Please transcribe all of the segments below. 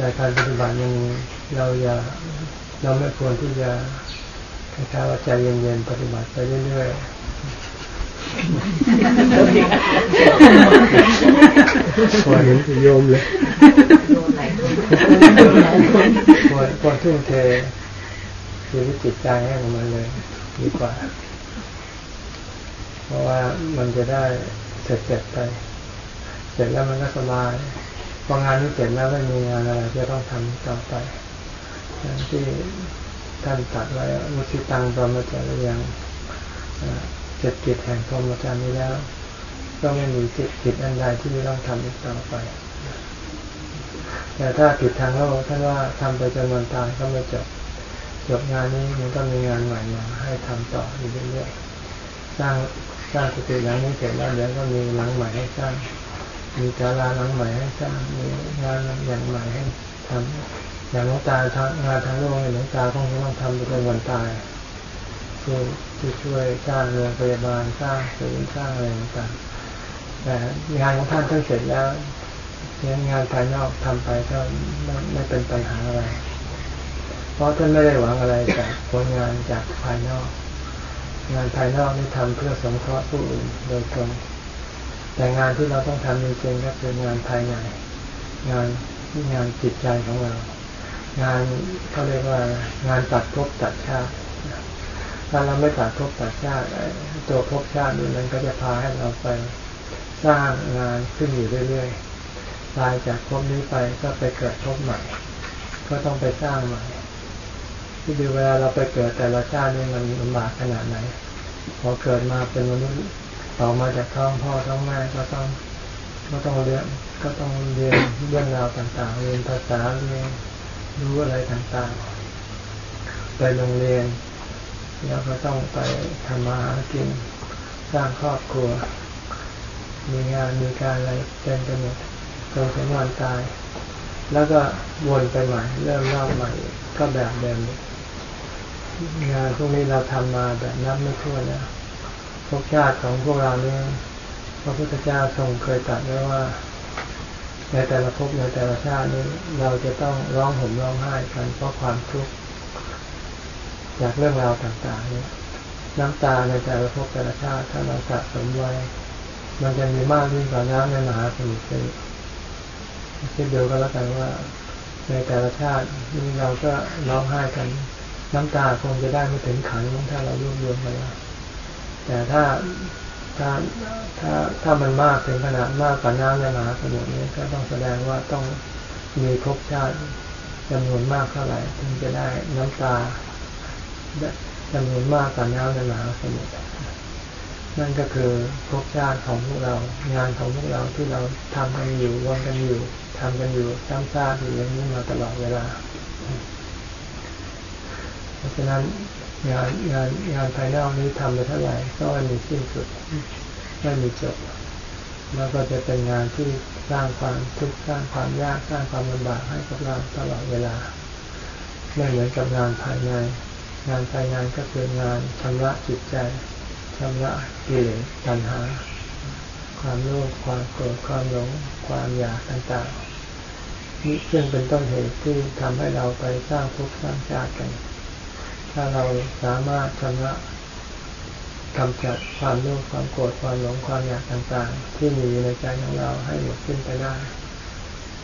แต่การปฏิบัติยังเราอย่าเราไม่ควรที่จะคล้ายๆว่าใจเย็นๆปฏิบัติไปเรื่อยๆควรเห็นโยมเลยควรควรทุ่มเทชีวิตจิตใจให้กับมันเลยดีกว่า เพราะว่ามันจะได้เสร็จเสร็จไป เสร็จแล้วมันก็สบาย พองานนี้เสร็จแล้วไม่มีงานอะไรจะต้องทำต่อไปที่ท่านตัดไว้มุสิตังปรมจารยังเจ็ดกิจแห่งพรหมจารย์นี้แล้ว ก็ไม่มีจิตกิจอันใดที่ไม่ต้องทำอีกต่อไป แต่ถ้ากิจทางโลกท่านว่าทำไปจนวันตายก็ไม่จบจบงานนี้มันก็มีงานใหม่มาให้ทำต่ออยู่เรื่อยๆสร้างสร้างกุฏิหลังนี้เสร็จแล้วเดี๋ยวก็มีหลังใหม่ให้สร้าง มีศาลาหลังใหม่ให้สร้างมีงานอย่างใหม่ให้ทำอย่างหลวงตาทำงานทางโลกหลวงตาต้องต้องทำไปจนวันตายช่วยที่ช่วยสร้างโรงพยาบาลสร้างศูนย์สร้างอะไรต่างๆแต่งานของท่านท่านเสร็จแล้วงานภายนอกทำไปก็ไม่ไม่เป็นปัญหาอะไร เพราะท่านไม่ได้หวังอะไรจากผลงานจากภายนอก งานภายนอกนี่ทำเพื่อสงเคราะห์ผู้อื่นโดยตรง แต่งานที่เราต้องทำจริงๆก็คืองานภายในงานงานจิตใจของเรา งานเขาเรียกว่างานตัดภพตัดชาติถ้าเราไม่ตัดภพตัดชาติตัวภพชาตินี่มันก็จะพาให้เราไปสร้างงานขึ้นอยู่เรื่อยๆตายจากภพนี้ไปก็ไปเกิดภพใหม่ ก็ต้องไปสร้างใหม่ที่ดูเวลาเราไปเกิดแต่ละชาตินี่มันลำบากขนาดไหนพอเกิดมาเป็นมนุษย์ ออมาจากท้องพ่อท้องแม่ก็ต้องก็ต้องเรียนก็ต้องเรียนเรื่องราวต่างๆ เรียนภาษาเรียนรู้อะไรต่างๆ ไปโรงเรียน แล้วก็ต้องไปทำมาหากินสร้างครอบครัว มีงานมีการอะไรเต็มไปหมดจนถึงวันตาย แล้วก็วนไปใหม่ เริ่มเล่าใหม่ ก็แบบเดิมงานพวกนี้เราทำมาแบบนับไม่ถ้วนแล้ว ภพชาติของพวกเราเนี่ยพระพุทธเจ้าทรงเคยตรัสไว้ว่า ในแต่ละภพในแต่ละชาตินี้เราจะต้องร้องห่มร้องไห้กันเพราะความทุกข์จากเรื่องราวต่างๆเนี่ยน้ำตาในแต่ละภพแต่ละชาติถ้าเราสะสมไว้ มันจะมีมากยิ่งกว่าน้ำในมหาสมุทรเลยคิดดูก็แล้วกันว่า ในแต่ละชาตินี่เราก็ร้องไห้กัน น้ำตาคงจะได้ไม่ถึงขันถ้าเรารวบรวมไปแล้ว แต่ถ้าถ้าถ้าถ้ามันมากถึงขนาดมากกว่าน้ำในมหาสมุทรนี้ก็ต้องแสดงว่าต้องมีภพชาติจำนวนมากเท่าไหร่ถึงจะได้น้ำตาจำนวนมากกว่าน้ำในมหาสมุทรนั่นก็คือภพชาติของพวกเรา งานของพวกเราที่เราทำกันอยู่วนกันอยู่ทำกันอยู่ซ้ำซากอยู่อย่างนี้มาตลอดเวลา เพราะฉะนั้น งานงานงานภายนอกนี้ทำไปเท่าไหร่ก็ไม่มีสิ้นสุดไม่มีจบ แล้วก็จะเป็นงานที่สร้างความทุกข์สร้างความยากสร้างความลำบากให้กับเราตลอดเวลาไม่เหมือนกับงานภายใน งานภายในก็คืองานชำระจิตใจชำระกิเลสตัณหา ความโลภความโกรธความหลง ความอยากต่างๆนี่ซึ่งเป็นต้นเหตุที่ทำให้เราไปสร้างภพสร้างชาติกัน ถ้าเราสามารถชำระกำจัดความโลภความโกรธความหลงความอยากต่างๆ ที่มีอยู่ในใจของเราให้หมดสิ้นไปได้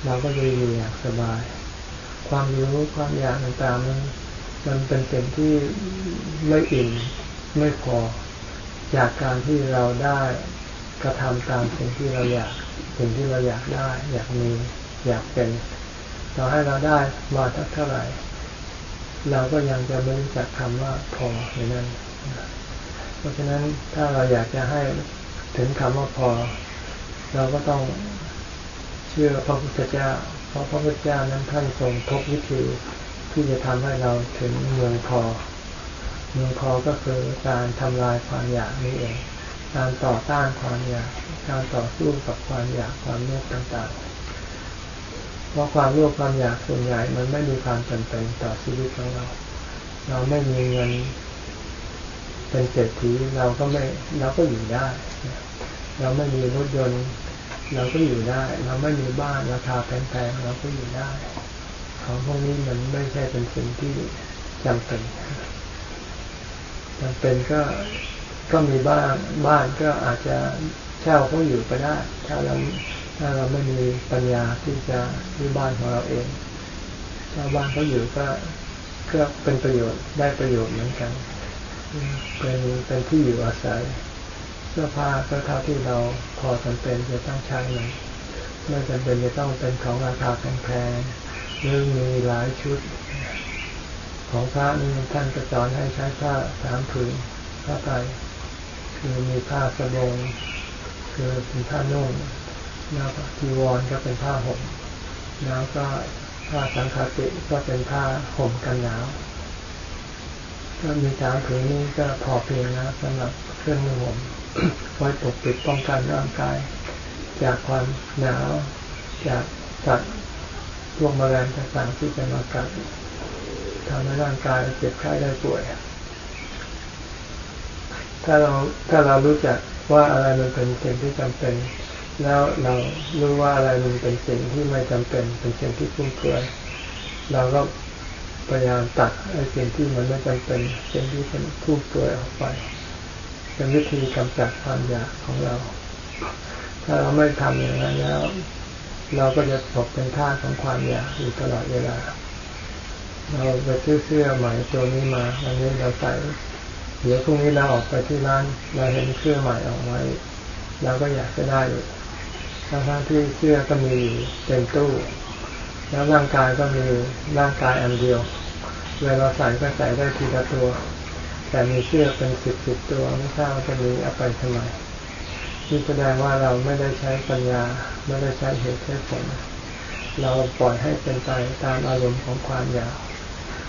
เราก็จะอยู่อย่างสบาย ความรู้ความอยากต่างๆมันมันเป็นสิ่งที่ไม่อิ่มไม่พอ จากการที่เราได้กระทำตามสิ่งที่เราอยากสิ่งที่เราอยากได้ อยากมีอยากเป็น เราให้เราได้มาทักเท่าไหร่ เราก็ยังจะไม่รู้จักคำว่าพออย่างนั้น เพราะฉะนั้นถ้าเราอยากจะให้ถึงคำว่าพอ เราก็ต้องเชื่อพระพุทธเจ้า เพราะพระพุทธเจ้านั้นท่านทรงพบวิธีที่จะทำให้เราถึงเมืองพอ เมืองพอก็คือการทำลายความอยากนี้เอง การต่อต้านความอยาก การต่อสู้กับความอยากความโลภต่างๆ เพราะความโลภความอยากส่วนใหญ่มันไม่มีความจำเป็นต่อชีวิตของเรา เราไม่มีเงินเป็นเศรษฐีเราก็ไม่เราก็อยู่ได้ เราไม่มีรถยนต์ เราก็อยู่ได้ เราไม่มีบ้านราคาแพงๆเราก็อยู่ได้ ของพวกนี้มันไม่ใช่เป็นสิ่งที่จำเป็นจำเป็นก็ก็มีบ้านบ้านก็อาจจะเช่าเขาอยู่ก็ได้ ถ้าเรา ถ้าเราไม่มีปัญญาที่จะที่บ้านของเราเองชาวบ้านเขาอยู่ก็ก็เป็นประโยชน์ได้ประโยชน์เหมือนกัน เป็นเป็นที่อยู่อาศัย เสื้อผ้าก็เท่าที่เราพอจำเป็นจะต้องใช้หน่อยไม่จำเป็นจะต้องเป็นของราคาแพงๆหรือมีหลายชุด ของพระนี่ท่านจะสอนให้ใช้ผ้าสามผืนผ้าไตรคือมีผ้าสบง คือเป็นผ้านุ่ง แล้วกีวรก็เป็นผ้าห่ม แล้วก็ผ้าสังฆาติก็เป็นผ้าห่มกันหนาว ก็มีสามผืนนี้ก็พอเพียงนะสำหรับเครื่องมือห่มไว้ปกปิดป้องกันร่างกาย จากความหนาว จากสัตว์พวกแมลงต่างๆที่จะมากัดทำให้ร่างกายเจ็บไข้ได้ป่วย ถ้าเราถ้าเรารู้จักว่าอะไรมันเป็นสิ่งที่จำเป็น แล้วเรารู้ว่าอะไรมันเป็นสิ่งที่ไม่จำเป็น เป็นสิ่งที่ฟุ่มเฟือยเราก็พยายามตัดไอ้สิ่งที่มันไม่จำเป็นสิ่งที่เป็นฟุ่มเฟือยออกไป เป็นวิธีกำจัดความอยากของเรา ถ้าเราไม่ทำอย่างนั้นแล้ว เราก็จะตกเป็นท่าของความอยากอยู่ตลอดเวลา เราไปซื้อเสื้อใหม่ตัวนี้มาวันนี้เราใส่เดี๋ยวพรุ่งนี้เราออกไปที่ร้าน เราเห็นเสื้อใหม่ออกมาเราก็อยากจะได้ ทั้งที่เสื้อก็มีเต็มตู้ แล้วร่างกายก็มีร่างกายอันเดียว เวลาใส่ก็ใส่ได้ทีละตัว แต่มีเสื้อเป็นสิบสิบตัวไม่ทราบว่าจะมีเอาไปทำไมนี่แสดงว่าเราไม่ได้ใช้ปัญญา ไม่ได้ใช้เหตุใช้ผล เราปล่อยให้เป็นไปตามอารมณ์ของความอยาก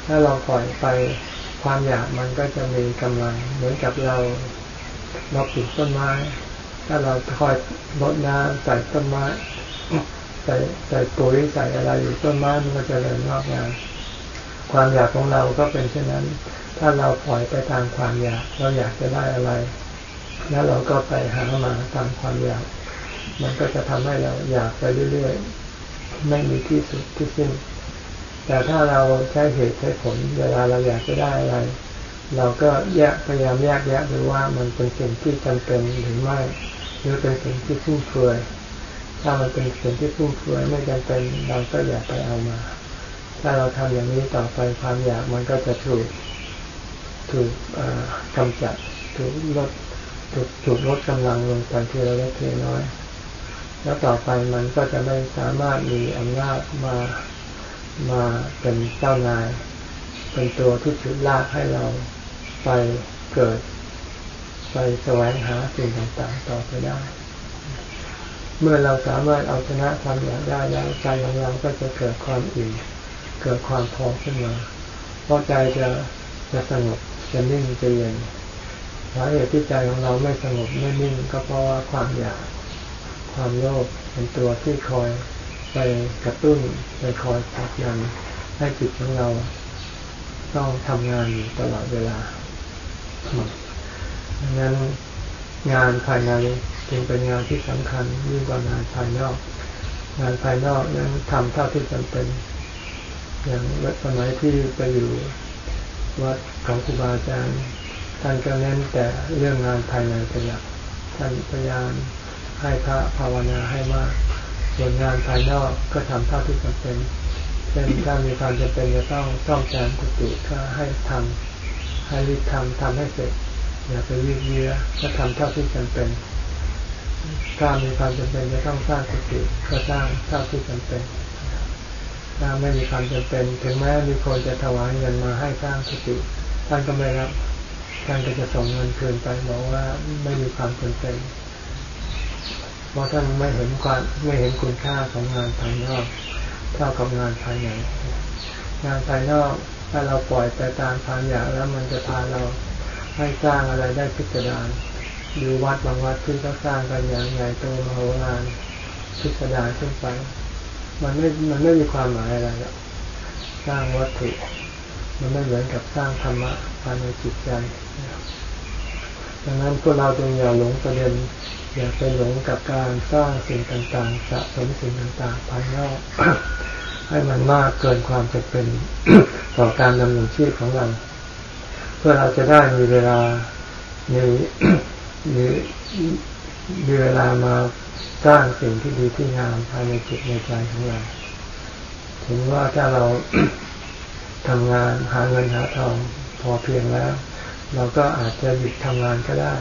ถ้าเราปล่อยไปความอยากมันก็จะมีกำลังเหมือนกับเราเราปลูกต้นไม้ ถ้าเราคอยรดน้ำใส่ต้นไม้ใส่ใส่ปุ๋ยใส่อะไรอยู่ต้นไม้มันก็จะเริญงอกงามความอยากของเราก็เป็นเช่นนั้น ถ้าเราปล่อยไปตามความอยาก เราอยากจะได้อะไร แล้วเราก็ไปหามาตามความอยาก มันก็จะทำให้เราอยากไปเรื่อยๆ ไม่มีที่สุดที่สิ้น แต่ถ้าเราใช้เหตุใช้ผล เวลาเราอยากจะได้อะไร เราก็แยกพยายามแยกแยะดูว่ามันเป็นสิ่งที่จำเป็นหรือไม่ หรือเป็นสิ่งที่ฟุ่มเฟือยถ้ามันเป็นสิ่งที่ฟุ่มเฟือยไม่จำเป็นเราก็อย่าไปเอามา ถ้าเราทำอย่างนี้ต่อไปความอยากมันก็จะถูกถูกกำจัดถูกลดถูกถูกลดกำลังลงไปทีละเล็กทีน้อย แล้วต่อไปมันก็จะไม่สามารถมีอำนาจมามาเป็นเจ้านาย เป็นตัวที่ฉุดลากให้เราไปเกิด ไปแสวงหาสิ่งต่างๆ ต่อไปได้ เมื่อเราสามารถเอาชนะความอยากได้แล้วใจของเราก็จะเกิดความอิ่มเกิดความพอขึ้นมา เพราะใจจะจะสงบจะนิ่งจะเย็นสาเหตุที่ใจของเราไม่สงบไม่นิ่งก็เพราะว่าความอยาก ความโลภเป็นตัวที่คอยไปกระตุ้นไปคอยผลักดันให้จิตของเราต้องทำงานอยู่ตลอดเวลา ดังนั้นงานภายในจึงเป็นงานที่สำคัญยิ่งกว่างานภายนอก งานภายนอกนั้นทำเท่าที่จำเป็น อย่างสมัยที่ไปอยู่วัดของครูบาอาจารย์ท่านก็เน้นแต่เรื่องงานภายในเป็นหลักท่านพยายามให้พระภาวนาให้มากส่วนงานภายนอกก็ทำเท่าที่จำเป็นเช่นถ้ามีความจำเป็นจะต้องซ่อมแซมกุฏิก็ให้ทำให้รีบทำทำให้เสร็จ อย่าไปยืดเยื้อก็ทำเท่าที่จำเป็น ถ้ามีความจำเป็นจะต้องสร้างกุฏิก็สร้างเท่าที่จำเป็น ถ้าไม่มีความจำเป็น ถึงแม้มีคนจะถวายเงินมาให้สร้างสติท่านก็ไม่รับท่านก็จะส่งเงินคืนไปบอกว่าไม่มีความจำเป็นเพราะท่านไม่เห็นความไม่เห็นคุณค่าของงานภายนอกเท่ากับงานภายในงานภายนอกถ้าเราปล่อยไปตามความอยากแล้วมันจะพาเรา ให้สร้างอะไรได้พิจารณาดูวัดบางวัดที่เขาสร้างกันอย่างใหญ่โตมโหฬารพิสดารขึ้นไป มันไม่ มันไม่มีความหมายอะไรหรอกสร้างวัตถุ มันไม่เหมือนกับสร้างธรรมะภายในจิตใจ ดังนั้นพวกเราจึงอย่าหลงประเด็น อย่าไปหลงกับการสร้างสิ่งต่างๆ สะสมสิ่งต่างๆ ภายนอกให้มันมากเกินความจะเป็นต่อการดำรงชีพของเรา พื่อเราจะได้มีเวลามีมีมีเวลามาสร้างสิ่งที่ดีที่งามภายในจิตในใจของเราถึงว่าถ้าเราทำงานหาเงินหาทองพอเพียงแล้ว เราก็อาจจะหยุดทำงานก็ได้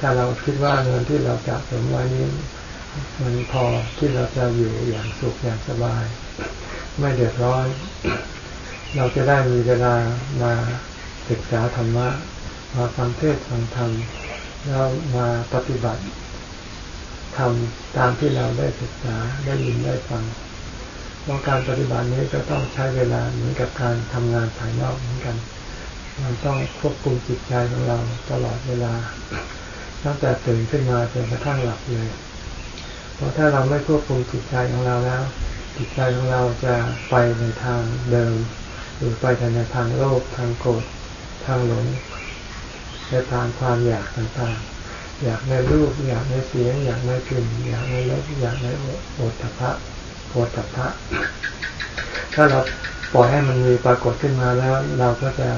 ถ้าเราคิดว่าเงินที่เราจะสมไว้นี้มันพอที่เราจะอยู่อย่างสุขอย่างสบาย ไม่เดือดร้อน เราจะได้มีเวลามา ศึกษาธรรมะมาฟังเทศฟังธรรมแล้วมาปฏิบัติทำตามที่เราได้ศึกษาได้ยินได้ฟังเพราะการปฏิบัตินี้ก็ต้องใช้เวลาเหมือนกับการทำงานภายนอกเหมือนกันเราต้องควบคุมจิตใจของเราตลอดเวลา ตั้งแต่ตื่นขึ้นมาจนกระทั่งหลับเลย เพราะถ้าเราไม่ควบคุมจิตใจของเราแล้ว จิตใจของเราจะไปในทางเดิม หรือไปในทางโลภทางโกรธ ทางหลงในทางความอยากต่างๆ อยากในรูป อยากในเสียง อยากในกลิ่นอยากในรสอยากในโอตภะโฏฐะถ้าเราปล่อยให้มันมีปรากฏขึ้นมาแล้ว เราก็จะ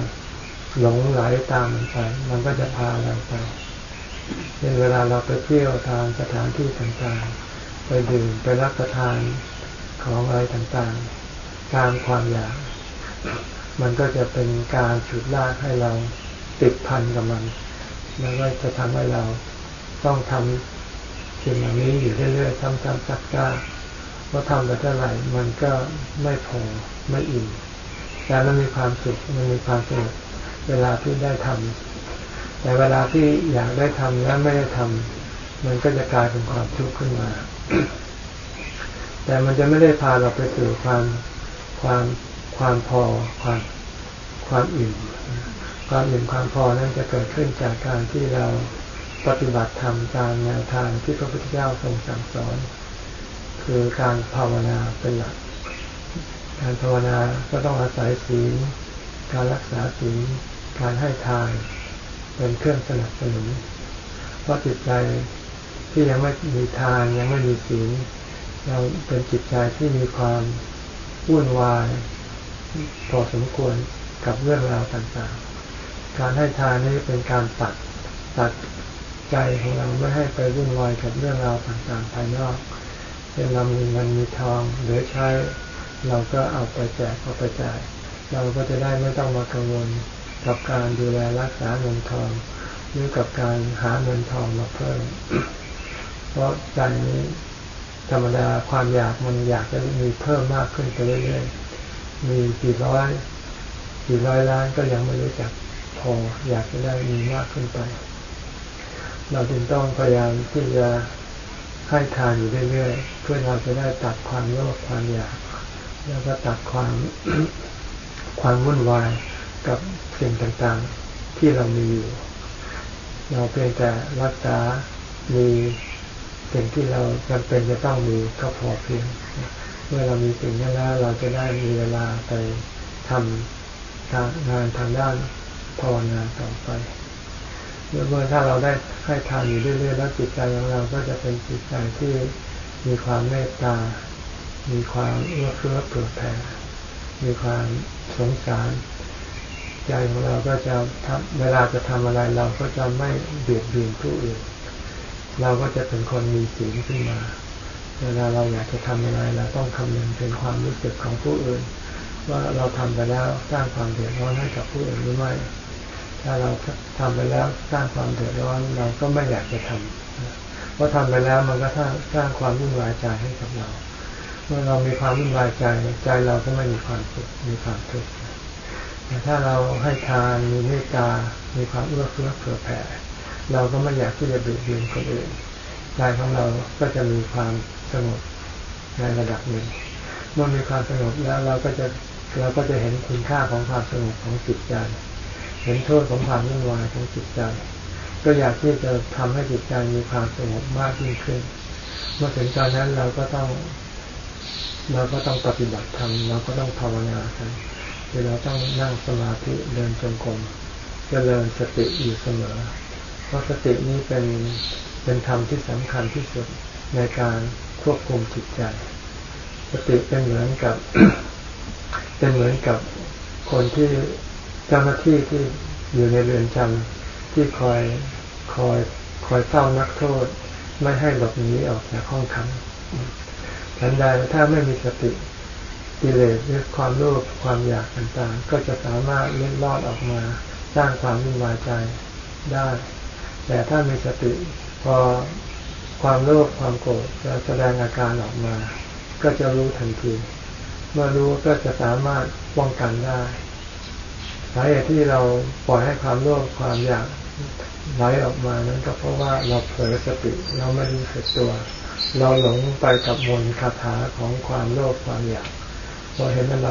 หลงไหลตามมันไป มันก็จะพาเราไปเช่นเวลาเราไปเที่ยวทางสถานที่ต่างๆ ไปดื่มไปรับประทานของอะไรต่างๆ ตามความอยาก มันก็จะเป็นการฉุดลากให้เราติดพันกับมัน แล้วก็จะทำให้เราต้องทำสิ่งเหล่านี้อยู่เรื่อยๆซ้ำๆซักๆเพราะทำไปเท่าไหร่มันก็ไม่พอไม่อิ่มแต่มันมีความสุขมันมีความสนุกเวลาที่ได้ทำแต่เวลาที่อยากได้ทำแล้วไม่ได้ทำมันก็จะกลายเป็นความทุกข์ขึ้นมา แต่มันจะไม่ได้พาเราไปสู่ความความ ความพอความความอิ่มความอิ่มความพอนั้นจะเกิดขึ้นจากการที่เราปฏิบัติธรรมตามแนวทางที่พระพุทธเจ้าทรงสั่งสอน คือการภาวนาเป็นหลัก การภาวนาก็ต้องอาศัยศีลการรักษาศีลการให้ทานเป็นเครื่องสนับสนุนเพราะจิตใจที่ยังไม่มีทานยังไม่มีศีลเราเป็นจิตใจที่มีความวุ่นวาย พอสมควรกับเรื่องราวต่างๆ การให้ทานนี้เป็นการตัดตัดใจของเราไม่ให้ไปวุ่นวายกับเรื่องราวต่างๆ ภายนอกเช่นเรามีเงินมีทองเหลือใช้ เราก็เอาไปแจกเอาไปจ่าย เราก็จะได้ไม่ต้องมากังวลกับการดูแลรักษาเงินทองหรือกับการหาเงินทองมาเพิ่ม เพราะใจนี้ธรรมดาความอยากมันอยากจะมีเพิ่มมากขึ้นไปเรื่อยๆ มีกี่ร้อยกี่ร้อยล้านก็ยังไม่รู้จักพออยากจะได้มีมากขึ้นไป เราจึงต้องพยายามที่จะให้ทานอยู่เรื่อยๆเพื่อเราจะได้ตัดความโลภความอยาก แล้วก็ตัดความความวุ่นวายกับสิ่งต่างๆที่เรามีอยู่ เราเพียงแต่รักษามีสิ่งที่เราจำเป็นจะต้องมีก็พอเพียง เมื่อเรามีสิ่งนั้นแล้วเราจะได้มีเวลาไปทำงานทางด้านภาวนาต่อไปเมื่อถ้าเราได้ให้ทานอยู่เรื่อยๆแล้วจิตใจของเราก็จะเป็นจิตใจที่มีความเมตตา มีความเอื้อเฟื้อเผื่อแผ่ มีความสงสาร ใจของเราก็จะทำเวลาจะทำอะไรเราก็จะไม่เบียดเบียนผู้อื่น เราก็จะเป็นคนมีศีลขึ้นมา เวลาเราอยากจะทำอะไรเราต้องคำนึงถึงความรู้สึกของผู้อื่น ว่าเราทำไปแล้วสร้างความเดือดร้อนให้กับผู้อื่นหรือไม่ถ้าเราทำไปแล้วสร้างความเดือดร้อนเราก็ไม่อยากจะทำเพราะทำไปแล้วมันก็สร้างความวุ่นวายใจให้กับเรา เมื่อเรามีความวุ่นวายใจใจเราก็ไม่มีความสุขมีความทุกข์แต่ถ้าเราให้ทานมีเมตตา มีความเอื้อเฟื้อเผื่อแผ่ เราก็ไม่อยากที่จะเบียดเบียนคนอื่นใจของเราก็จะมีความ สงบในระดับหนึ่งเมื่อมีความสงบแล้วเราก็จะเราก็จะเห็นคุณค่าของความสงบของจิตใจ เห็นโทษของความวุ่นวายของจิตใจ ก็อยากที่จะทำให้จิตใจมีความสงบมากยิ่งขึ้น เมื่อถึงตอนนั้นเราก็ต้อง เราก็ต้องปฏิบัติธรรมเราก็ต้องภาวนากันคือเราต้องนั่งสมาธิเดินจงกรมเจริญสติอยู่เสมอ เพราะสตินี้เป็นเป็นธรรมที่สำคัญที่สุดในการ ควบคุมจิตใจ สติเป็นเหมือนกับ เป็นเหมือนกับคนที่เจ้าหน้าที่ที่อยู่ในเรือนจำที่คอยคอยคอยเฝ้านักโทษ ไม่ให้หลบหนีออกจากห้องขังทันใดถ้าไม่มีสติกิเลสหรือความโลภความอยากต่างๆ ก็จะสามารถเล็ดลอดออกมาสร้างความวุ่นวายใจได้ แต่ถ้ามีสติพอ ความโลภความโกรธจะแสดงอาการออกมา ก็จะรู้ทันที เมื่อรู้ก็จะสามารถป้องกันได้สาเหตุที่เราปล่อยให้ความโลภความอยากไหลออกมานั้นก็เพราะว่าเราเผลอสติเราไม่รู้สึกตัว เราหลงไปกับมนคาถาของความโลภความอยากพอเห็นอะไร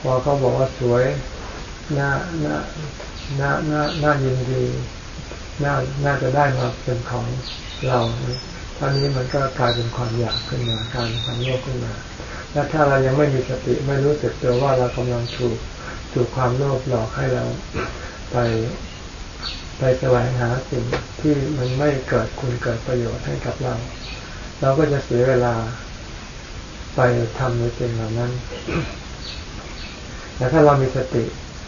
พอเขาบอกว่าสวยน่าน่าน่าน่าน่ายินดีน่าน่าจะได้มาเป็นของ เราท่านี้มันก็กลายเป็นความอยากขึ้นมาการความโลภขึ้นมา และถ้าเรายังไม่มีสติไม่รู้สึกตัวว่าเรากำลังถูกถูกความโลภหลอกให้เราไปไปแสวงหาสิ่งที่มันไม่เกิดคุณเกิดประโยชน์ให้กับเรา เราก็จะเสียเวลาไปทำในสิ่งเหล่านั้น แต่ถ้าเรามีสติ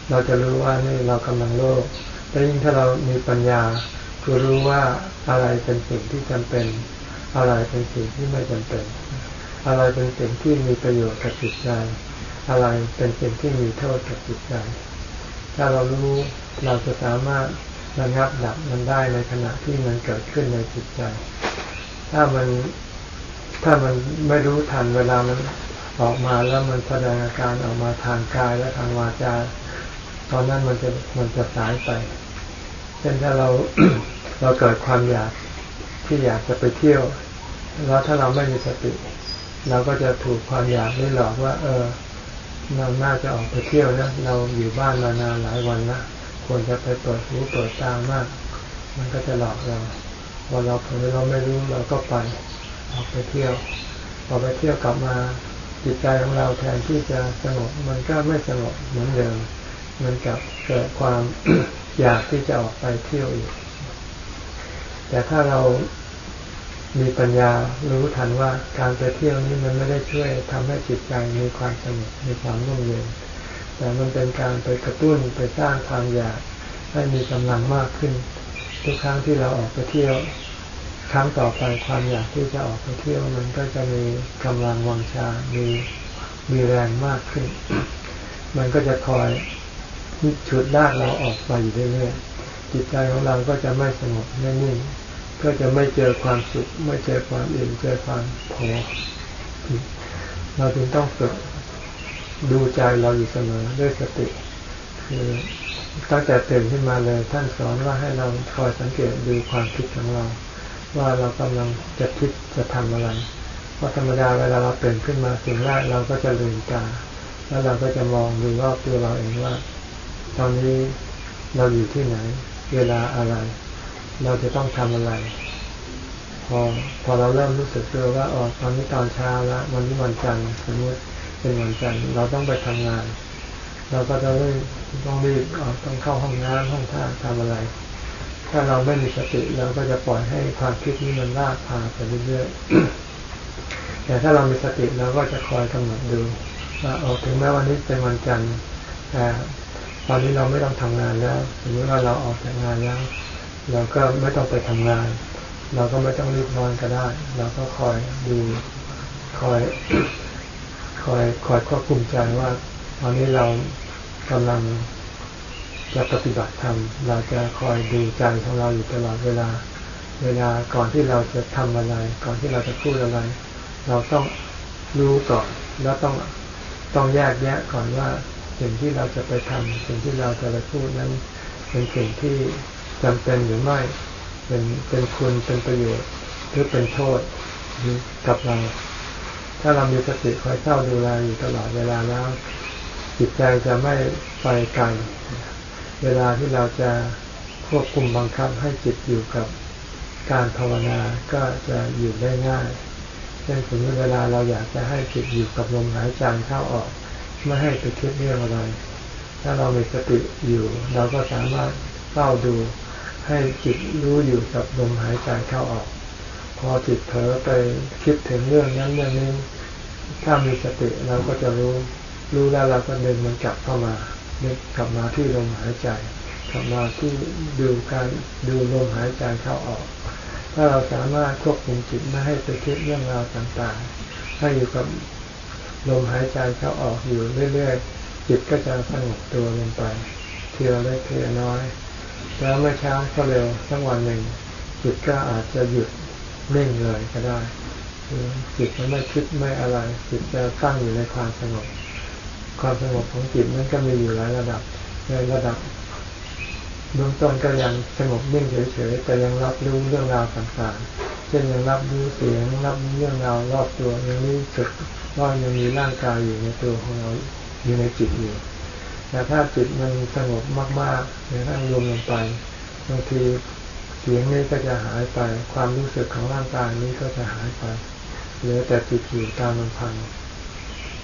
เราจะรู้ว่านี่เรากำลังโลภแต่ยิ่งถ้าเรามีปัญญา คือรู้ว่าอะไรเป็นสิ่งที่จำเป็น อะไรเป็นสิ่งที่ไม่จำเป็น อะไรเป็นสิ่งที่มีประโยชน์กับจิตใจ อะไรเป็นสิ่งที่มีโทษกับจิตใจ ถ้าเรารู้เราจะสามารถระงับดับมันได้ในขณะที่มันเกิดขึ้นในจิตใจ ถ้ามันถ้ามันไม่รู้ทันเวลามันออกมาแล้วมันแสดงอาการออกมาทางกายและทางวาจา ตอนนั้นมันจะมันจะสายไป เช่นถ้าเราเราเกิดความอยากที่อยากจะไปเที่ยว แล้วถ้าเราไม่มีสติ เราก็จะถูกความอยากนี่หลอกว่า เออเราน่าจะออกไปเที่ยวนะเราอยู่บ้านมานานหลายวันละควรจะไปเปิดหูเปิดตามาก มันก็จะหลอกเราพอเราเผลอเราไม่รู้เราก็ไปออกไปเที่ยวพอไปเที่ยวกลับมาจิตใจของเราแทนที่จะสงบมันก็ไม่สงบเหมือนเดิมมันกับเกิดความ อยากที่จะออกไปเที่ยวอีก แต่ถ้าเรามีปัญญารู้ทันว่าการไปเที่ยวนี้มันไม่ได้ช่วยทำให้จิตใจมีความสงบมีความร่มเย็นแต่มันเป็นการไปกระตุ้นไปสร้างความอยากให้มีกำลังมากขึ้น ทุกครั้งที่เราออกไปเที่ยว ครั้งต่อไปความอยากที่จะออกไปเที่ยวมันก็จะมีกำลังวังชา มีมีแรงมากขึ้น มันก็จะคอย ฉุดลากเราออกไปอยู่เรื่อยๆจิตใจของเราก็จะไม่สงบไม่นิ่ง ก็จะไม่เจอความสุข ไม่เจอความอิ่มเจอความพอเราจึงต้องฝึกดูใจเราอยู่เสมอด้วยสติคือตั้งแต่ตื่นขึ้นมาเลยท่านสอนว่าให้เราคอยสังเกตดูความคิดของเรา ว่าเรากำลังจะคิดจะทำอะไรเพราะธรรมดาเวลาเราเปลี่นขึ้นมาสิ่งแรกเราก็จะลืมตาแล้วเราก็จะมองดูรอบตัวเราเองว่า ตอนนี้เราอยู่ที่ไหน เวลาอะไร เราจะต้องทำอะไร พอพอเราเริ่มรู้สึกตัวว่าอ๋อตอนนี้ตอนเช้าแล้ววันนี้วันจันทร์สมมติเป็นวันจันทร์เราต้องไปทำงาน เราก็จะเริ่มต้องรีบต้องเข้าห้องน้ำห้องท่าทำอะไร ถ้าเราไม่มีสติเราก็จะปล่อยให้ความคิดนี้มันลากพาไปเรื่อยๆแต่ถ้าเรามีสติเราก็จะคอยกำหนดดูว่าออกถึงแม้วันนี้เป็นวันจันทร์แต่ ตอนนี้เราไม่ต้องทำงานแล้วสมมติว่าเราออกจากงานแล้วเราก็ไม่ต้องไปทำงาน เราก็ไม่ต้องรีบนอนก็ได้ เราก็คอยดูคอยคอยคอยควบคุมใจว่า ตอนนี้เรากำลังจะปฏิบัติธรรมเราจะคอยดูใจของเราอยู่ตลอดเวลา เวลาก่อนที่เราจะทำอะไร ก่อนที่เราจะพูดอะไร เราต้องรู้ก่อนแล้วต้องต้องแยกแยะก่อนว่า สิ่งที่เราจะไปทำสิ่งที่เราจะไปพูดนั้นเป็นสิ่งที่จำเป็นหรือไม่เป็นเป็นคุณเป็นประโยชน์หรือเป็นโทษกับเรา ถ้าเรามีสติคอยเฝ้าดูแลอยู่ตลอดเวลาแล้วจิตใจจะไม่ไปไกลเวลาที่เราจะควบคุมบังคับให้จิตอยู่กับการภาวนาก็จะอยู่ได้ง่ายเช่นสมมติเวลาเราอยากจะให้จิตอยู่กับลมหายใจเข้าออก ไม่ให้ไปคิดเรื่องอะไร ถ้าเรามีสติอยู่ เราก็สามารถเฝ้าดูให้จิตรู้อยู่กับลมหายใจเข้าออก พอจิตเผลอไปคิดถึงเรื่องนั้นเรื่องนี้ถ้ามีสติเราก็จะรู้ รู้แล้วเราก็เดินมันกลับเข้ามาเดินกลับมาที่ลมหายใจ กลับมาที่ดูการดูลมหายใจเข้าออก ถ้าเราสามารถควบคุมจิตไม่ให้ไปคิดเรื่องราวต่างๆ ให้อยู่กับ ลมหายใจเข้าออกอยู่เรื่อยๆ จิตก็จะสงบตัวลงไปเทียเล็กเทียน้อย แล้วไม่ช้าก็เร็วสักวันหนึ่งจิตก็อาจจะหยุดนิ่งเลยก็ได้จิตมันไม่คิดไม่อะไร จิตจะตั้งอยู่ในความสงบ ความสงบของจิตนั้นก็มีอยู่หลายระดับในระดับ เบื้องต้นก็ยังสงบนิ่งเฉยๆแต่ยังรับรู้เรื่องราวต่างๆ เช่นยังรับรู้เสียงรับรู้เรื่องราวรอบตัวยังรู้สึกว่ายังมีร่างกายอยู่ในตัวของเราอยู่ในจิตอยู่แต่ถ้าจิตมันสงบมากๆหรือถ้ารวมลงไปบางทีเสียงนี้ก็จะหายไป ความรู้สึกของร่างกายนี้ก็จะหายไปเหลือแต่จิตอยู่ตามลำพัง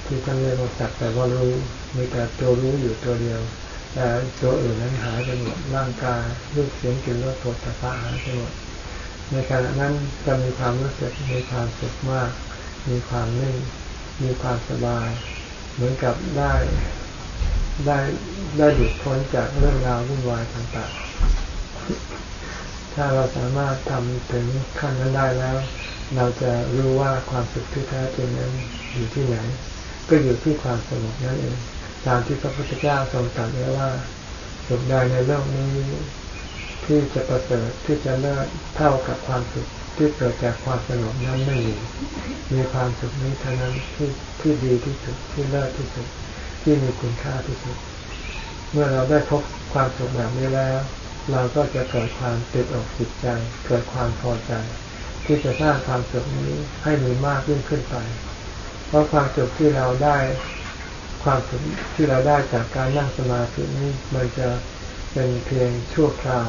ที่ท่านเรียกว่าสักแต่ว่ารู้มีแต่ตัวรู้อยู่ตัวเดียว แต่ตัวอื่นนั้นหายไปหมดร่างกายรูปเสียงกลิ่นรสโผฏฐัพพะหายไปหมดในขณะนั้นจะมีความรู้สึกมีความสุขมาก มีความนิ่ง มีความสบาย เหมือนกับได้ได้ได้หยุดพ้นจากเรื่องราววุ่นวายต่างๆ ถ้าเราสามารถทำถึงขั้นนั้นได้แล้ว เราจะรู้ว่าความสุขที่แท้จริงนั้นอยู่ที่ไหน ก็อยู่ที่ความสงบนั่นเอง ตามที่พระพุทธเจ้าทรงตรัสไว้ว่าสุขใดในโลกนี้ ที่จะประเสริฐที่จะเลิศเท่ากับความสุขที่เกิดจากความสงบนั้นไม่มีมีความสุขนี้เท่านั้นที่ที่ดีที่สุดที่เลิศที่สุด ที่มีคุณค่าที่สุด เมื่อเราได้พบความสุขแบบนี้แล้ว เราก็จะเกิดความติดอกติดใจ เกิดความพอใจ ที่จะสร้างความสุขนี้ให้มีมากยิ่งขึ้นไป เพราะความสุขที่เราได้ ความสุขที่เราได้จากการนั่งสมาธินี้มันจะเป็นเพียงชั่วคราว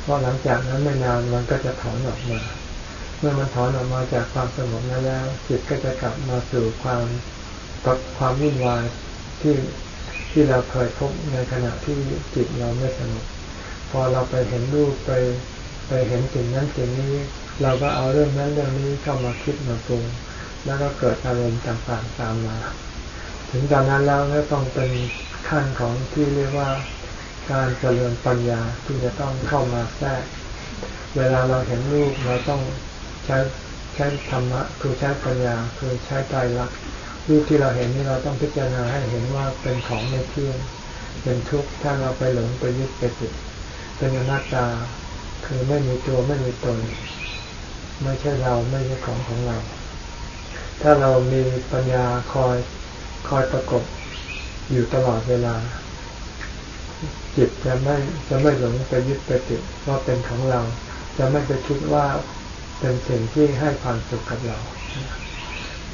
เพราะหลังจากนั้นไม่นานมันก็จะถอนออกมา เมื่อมันถอนออกมาจากความสงบนั้นแล้วจิตก็จะกลับมาสู่ความความวุ่นวายที่ที่เราเคยพบในขณะที่จิตเราไม่สงบพอเราไปเห็นรูปไปไปเห็นสิ่งนั้นสิ่งนี้ เราก็เอาเรื่องนั้นเรื่องนี้เข้ามาคิดมาปรุงแล้วก็เกิดอารมณ์ต่างๆตามมา ถึงตอนนั้นแล้วก็ต้องเป็นขั้นของที่เรียกว่าการเจริญปัญญาที่จะต้องเข้ามาแทรก เวลาเราเห็นรูปเราต้องใช้ใช้ธรรมะคือใช้ปัญญาคือใช้ใจรักรูปที่เราเห็นนี่เราต้องพิจารณาให้เห็นว่าเป็นของไม่เที่ยงเป็นทุกข์ถ้าเราไปหลงไปยึดไปติดเป็นอนัตตาคือไม่มีตัวไม่มีตนไม่ใช่เราไม่ใช่ของของเรา ถ้าเรามีปัญญาคอย คอยประกบอยู่ตลอดเวลา จิตจะไม่จะไม่หลงไปยึดไปติดว่าเป็นของเรา จะไม่ไปคิดว่าเป็นสิ่งที่ให้ความสุขกับเรา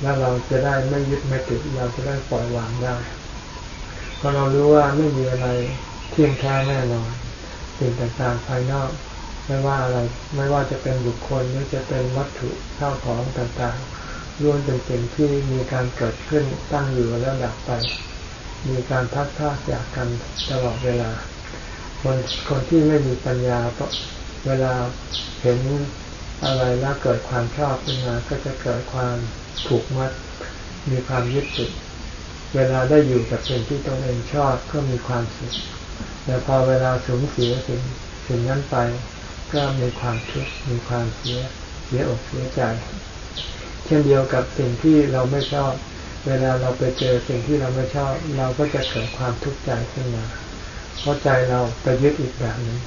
แล้วเราจะได้ไม่ยึดไม่ติดเราจะได้ปล่อยวางได้เพราะเรารู้ว่าไม่มีอะไรเที่ยงแท้แน่นอนสิ่งต่างๆภายนอก ไม่ว่าอะไรไม่ว่าจะเป็นบุคคลหรือจะเป็นวัตถุข้าวของต่างๆ ล้วนเป็นสิ่งที่มีการเกิดขึ้นตั้งอยู่แล้วดับไป มีการพัดพาจากกันตลอดเวลาคนคนที่ไม่มีปัญญาก็เวลาเห็นอะไรแล้วเกิดความชอบขึ้นมาก็จะเกิดความผูกมัด มีความยึดติดเวลาได้อยู่กับสิ่งที่ตนเองชอบก็มีความสุขแต่พอเวลาสูญเสียสิ่งสิ่งนั้นไป ก็มีความทุกข์มีความเสียเสียอกเสียใจ ช่นเดียวกับสิ่งที่เราไม่ชอบ เวลาเราไปเจอสิ่งที่เราไม่ชอบ เราก็จะเกิดความทุกข์ใจขึ้นมา เพราะใจเราไปยึดอีกแบบนึง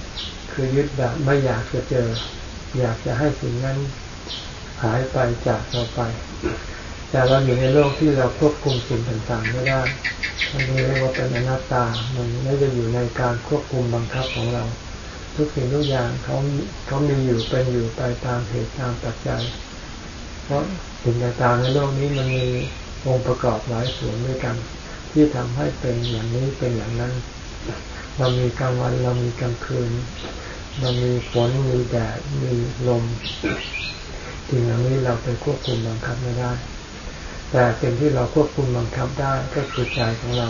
คือยึดแบบไม่อยากจะเจอ อยากจะให้สิ่งนั้นหายไปจากเราไป แต่เราอยู่ในโลกที่เราควบคุมสิ่งต่างๆไม่ได้อันนี้เรียกว่าเป็นอนัตตา มันไม่ได้อยู่ในการควบคุมบังคับของเรา ทุกสิ่งทุกอย่างเขาเขามีอยู่เป็นอยู่ไปตามเหตุตามปัจจัย เพราะสิ่งต่างๆในโลกนี้มันมีองค์ประกอบหลายส่วนด้วยกัน ที่ทำให้เป็นอย่างนี้เป็นอย่างนั้น เรามีกลางวันเรามีกลางคืน เรามีฝนมีแดดมีลมสิ่งเหล่านี้เราไปควบคุมบังคับไม่ได้ แต่สิ่งที่เราควบคุมบังคับได้ก็คือใจของเรา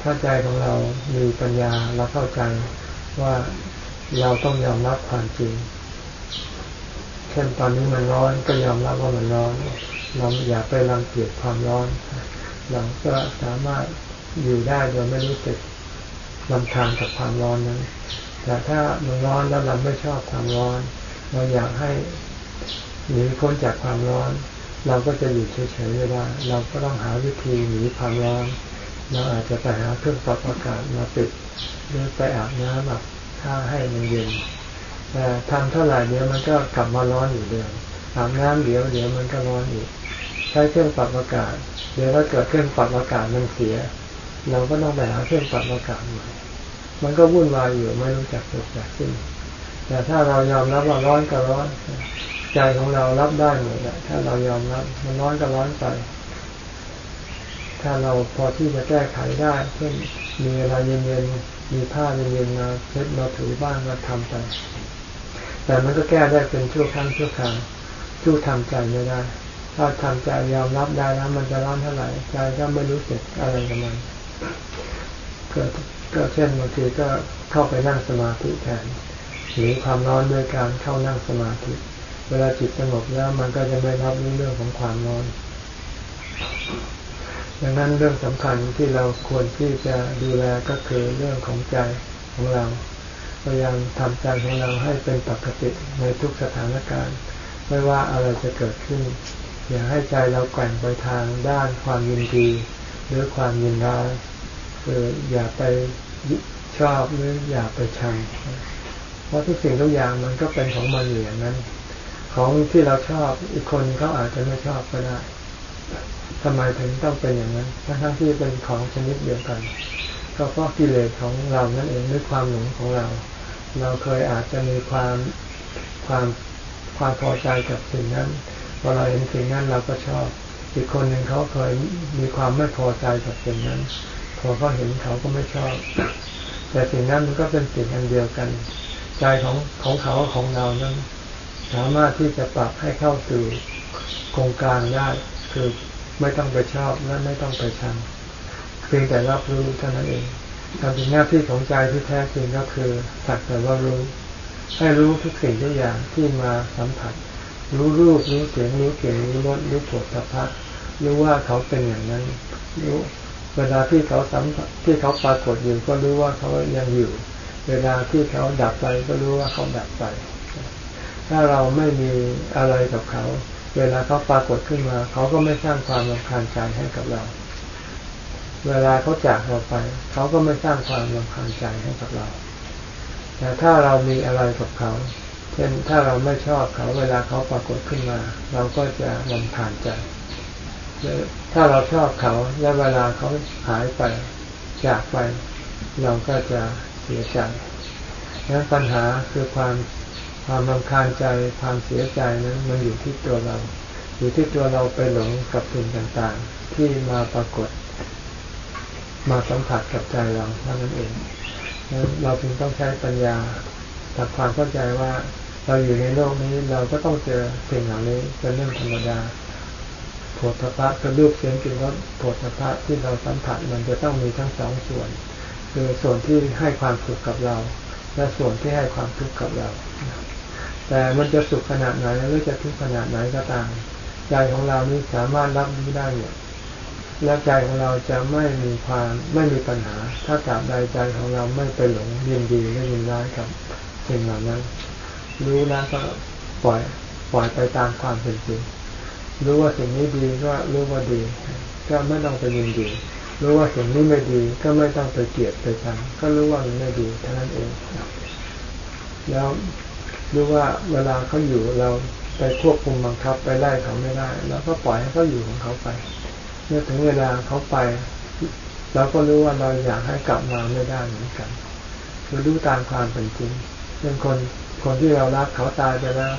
ถ้าใจของเรามีปัญญาเราเข้าใจว่าเราต้องยอมรับความจริง เช่นตอนนี้มันร้อนก็ยอมรับว่ามันร้อน เราอย่าไปรังเกียจความร้อน เราก็สามารถอยู่ได้โดยไม่รู้สึกลำคาญกับความร้อนนั้น แต่ถ้ามันร้อนแล้วเราไม่ชอบความร้อน เราอยากให้หนีพ้นจากความร้อน เราก็จะอยู่เฉยๆไม่ได้ เราก็ต้องหาวิธีหนีความร้อน เราอาจจะไปหาเครื่องปรับอากาศมาปิดหรือไปอาบน้ำแบบถ้าให้มันเย็น แต่ทำเท่าไหร่เดี๋ยวมันก็กลับมาร้อนอยู่เดิมอาบน้ำเดี๋ยวเดี๋ยวมันก็ร้อนอีก ใช้เครื่องปรับอากาศ เดี๋ยวถ้าเกิดเครื่องปรับอากาศมันเสีย เราก็ต้องไปหาเครื่องปรับอากาศใหม่ มันก็วุ่นวายอยู่ไม่รู้จักจบจากสิ้นแต่ถ้าเรายอมรับว่าร้อนก็ร้อน ใจของเรารับได้หมดแหละถ้าเรายอมรับมันร้อนก็ร้อนไป ถ้าเราพอที่จะแก้ไขได้เช่นมีอะไรเย็นๆมีผ้าเย็นๆมาเช็ดมาถูบ้านมาทำไป แต่มันก็แก้ได้เป็นชั่วครั้งชั่วคราวชู้ทำใจไม่ได้ ถ้าทำใจยอมรับได้แล้วมันจะร้อนเท่าไหร่ใจก็ไม่รู้สึกอะไรกับมันก็ก็เช่นบางทีก็เข้าไปนั่งสมาธิแทนหรือความร้อนด้วยการเข้านั่งสมาธิ เวลาจิตสงบแล้วมันก็จะไม่รับรู้เรื่องของความร้อน ดังนั้นเรื่องสำคัญที่เราควรที่จะดูแลก็คือเรื่องของใจของเรา พยายามทำใจของเราให้เป็นปกติในทุกสถานการณ์ ไม่ว่าอะไรจะเกิดขึ้น อย่าให้ใจเราแกว่งไปทางด้านความยินดีหรือความยินร้ายคืออย่าไปชอบหรืออย่าไปชังเพราะทุกสิ่งทุกอย่างมันก็เป็นของมันเหลืองนั้น ของที่เราชอบอีกคนเขาอาจจะไม่ชอบก็ได้ทำไมถึงต้องเป็นอย่างนั้นทั้งที่เป็นของชนิดเดียวกัน ก็เพราะกิเลสของเรานั่นเองด้วยความหลงของเรา เราเคยอาจจะมีความความความพอใจกับสิ่งนั้นพอเราเห็นสิ่งนั้นเราก็ชอบ อีกคนหนึ่งเขาเคยมีความไม่พอใจกับสิ่งนั้น พอเขาเห็นเขาก็ไม่ชอบ แต่สิ่งนั้นมันก็เป็นสิ่งอันเดียวกัน ใจของของเขาของเรานั้น สามารถที่จะปรับให้เข้าสู่โครงการได้ คือไม่ต้องไปชอบและไม่ต้องไปชัง เพียงแต่รับรู้เท่านั้นเองการเป็นหน้าที่ของใจที่แท้จริงก็คือสักแต่ว่ารู้ให้รู้ทุกสิ่งทุกอย่างที่มาสัมผัส รู้รูปรู้เสียงรู้กลิ่นรู้รสรู้ผลสัพะรู้ว่าเขาเป็นอย่างนั้น รู้เวลาที่เขาสัมผัสที่เขาปรากฏอยู่ก็รู้ว่าเขายังอยู่ เวลาที่เขาดับไปก็รู้ว่าเขาดับไป ถ้าเราไม่มีอะไรกับเขา เวลาเขาปรากฏขึ้นมา เขาก็ไม่สร้างความรำคาญใจให้กับเรา เวลาเขาจากเราไป เขาก็ไม่สร้างความรำคาญใจให้กับเรา แต่ถ้าเรามีอะไรกับเขา เช่นถ้าเราไม่ชอบเขา เวลาเขาปรากฏขึ้นมา เราก็จะลำผ่านใจถ้าเราชอบเขาและเวลาเขาหายไป จากไป เราก็จะเสียใจนั้นปัญหาคือความความลำคาญใจความเสียใจนั้นมันอยู่ที่ตัวเรา อยู่ที่ตัวเราไปหลงกับสิ่งต่างๆ ที่มาปรากฏ มาสัมผัสกับใจเราเท่านั้นเองเราจึงต้องใช้ปัญญาตัดความเข้าใจว่าเราอยู่ในโลกนี้เราก็ต้องเจอสิ่งเหล่านี้เป็นเรื่องธรรมดาโผฏฐะกับรูปเสียงกลิ่นรสโผฏฐะที่เราสัมผัสมันจะต้องมีทั้งสองส่วน คือส่วนที่ให้ความสุขกับเรา และส่วนที่ให้ความทุกข์กับเรา แต่มันจะสุขขนาดไหนหรือจะทุกข์ขนาดไหนก็ตามใจของเรานี้สามารถรับรู้ได้หมด และใจของเราจะไม่มีความไม่มีปัญหา ถ้าตราบใดใจของเราไม่ไปหลงยินดีและยินร้ายกับสิ่งเหล่านั้น รู้แล้วก็ปล่อยปล่อยไปตามความเป็นจริงรู้ว่าสิ่งนี้ดีก็รู้ว่าดี ก็ไม่ต้องไปยินดี รู้ว่าสิ่งนี้ไม่ดีก็ไม่ต้องไปเกลียดไปชังก็รู้ว่ามันไม่ดีเท่านั้นเอง แล้วรู้ว่าเวลาเขาอยู่เราไปควบคุมบังคับไปไล่เขาไม่ได้ แล้วก็ปล่อยให้เขาอยู่ของเขาไป เมื่อถึงเวลาเขาไปเราก็รู้ว่าเราอยากให้กลับมาไม่ได้เหมือนกันคือรู้ตามความเป็นจริงเป็นคนคนที่เรารักเขาตายไปแล้ว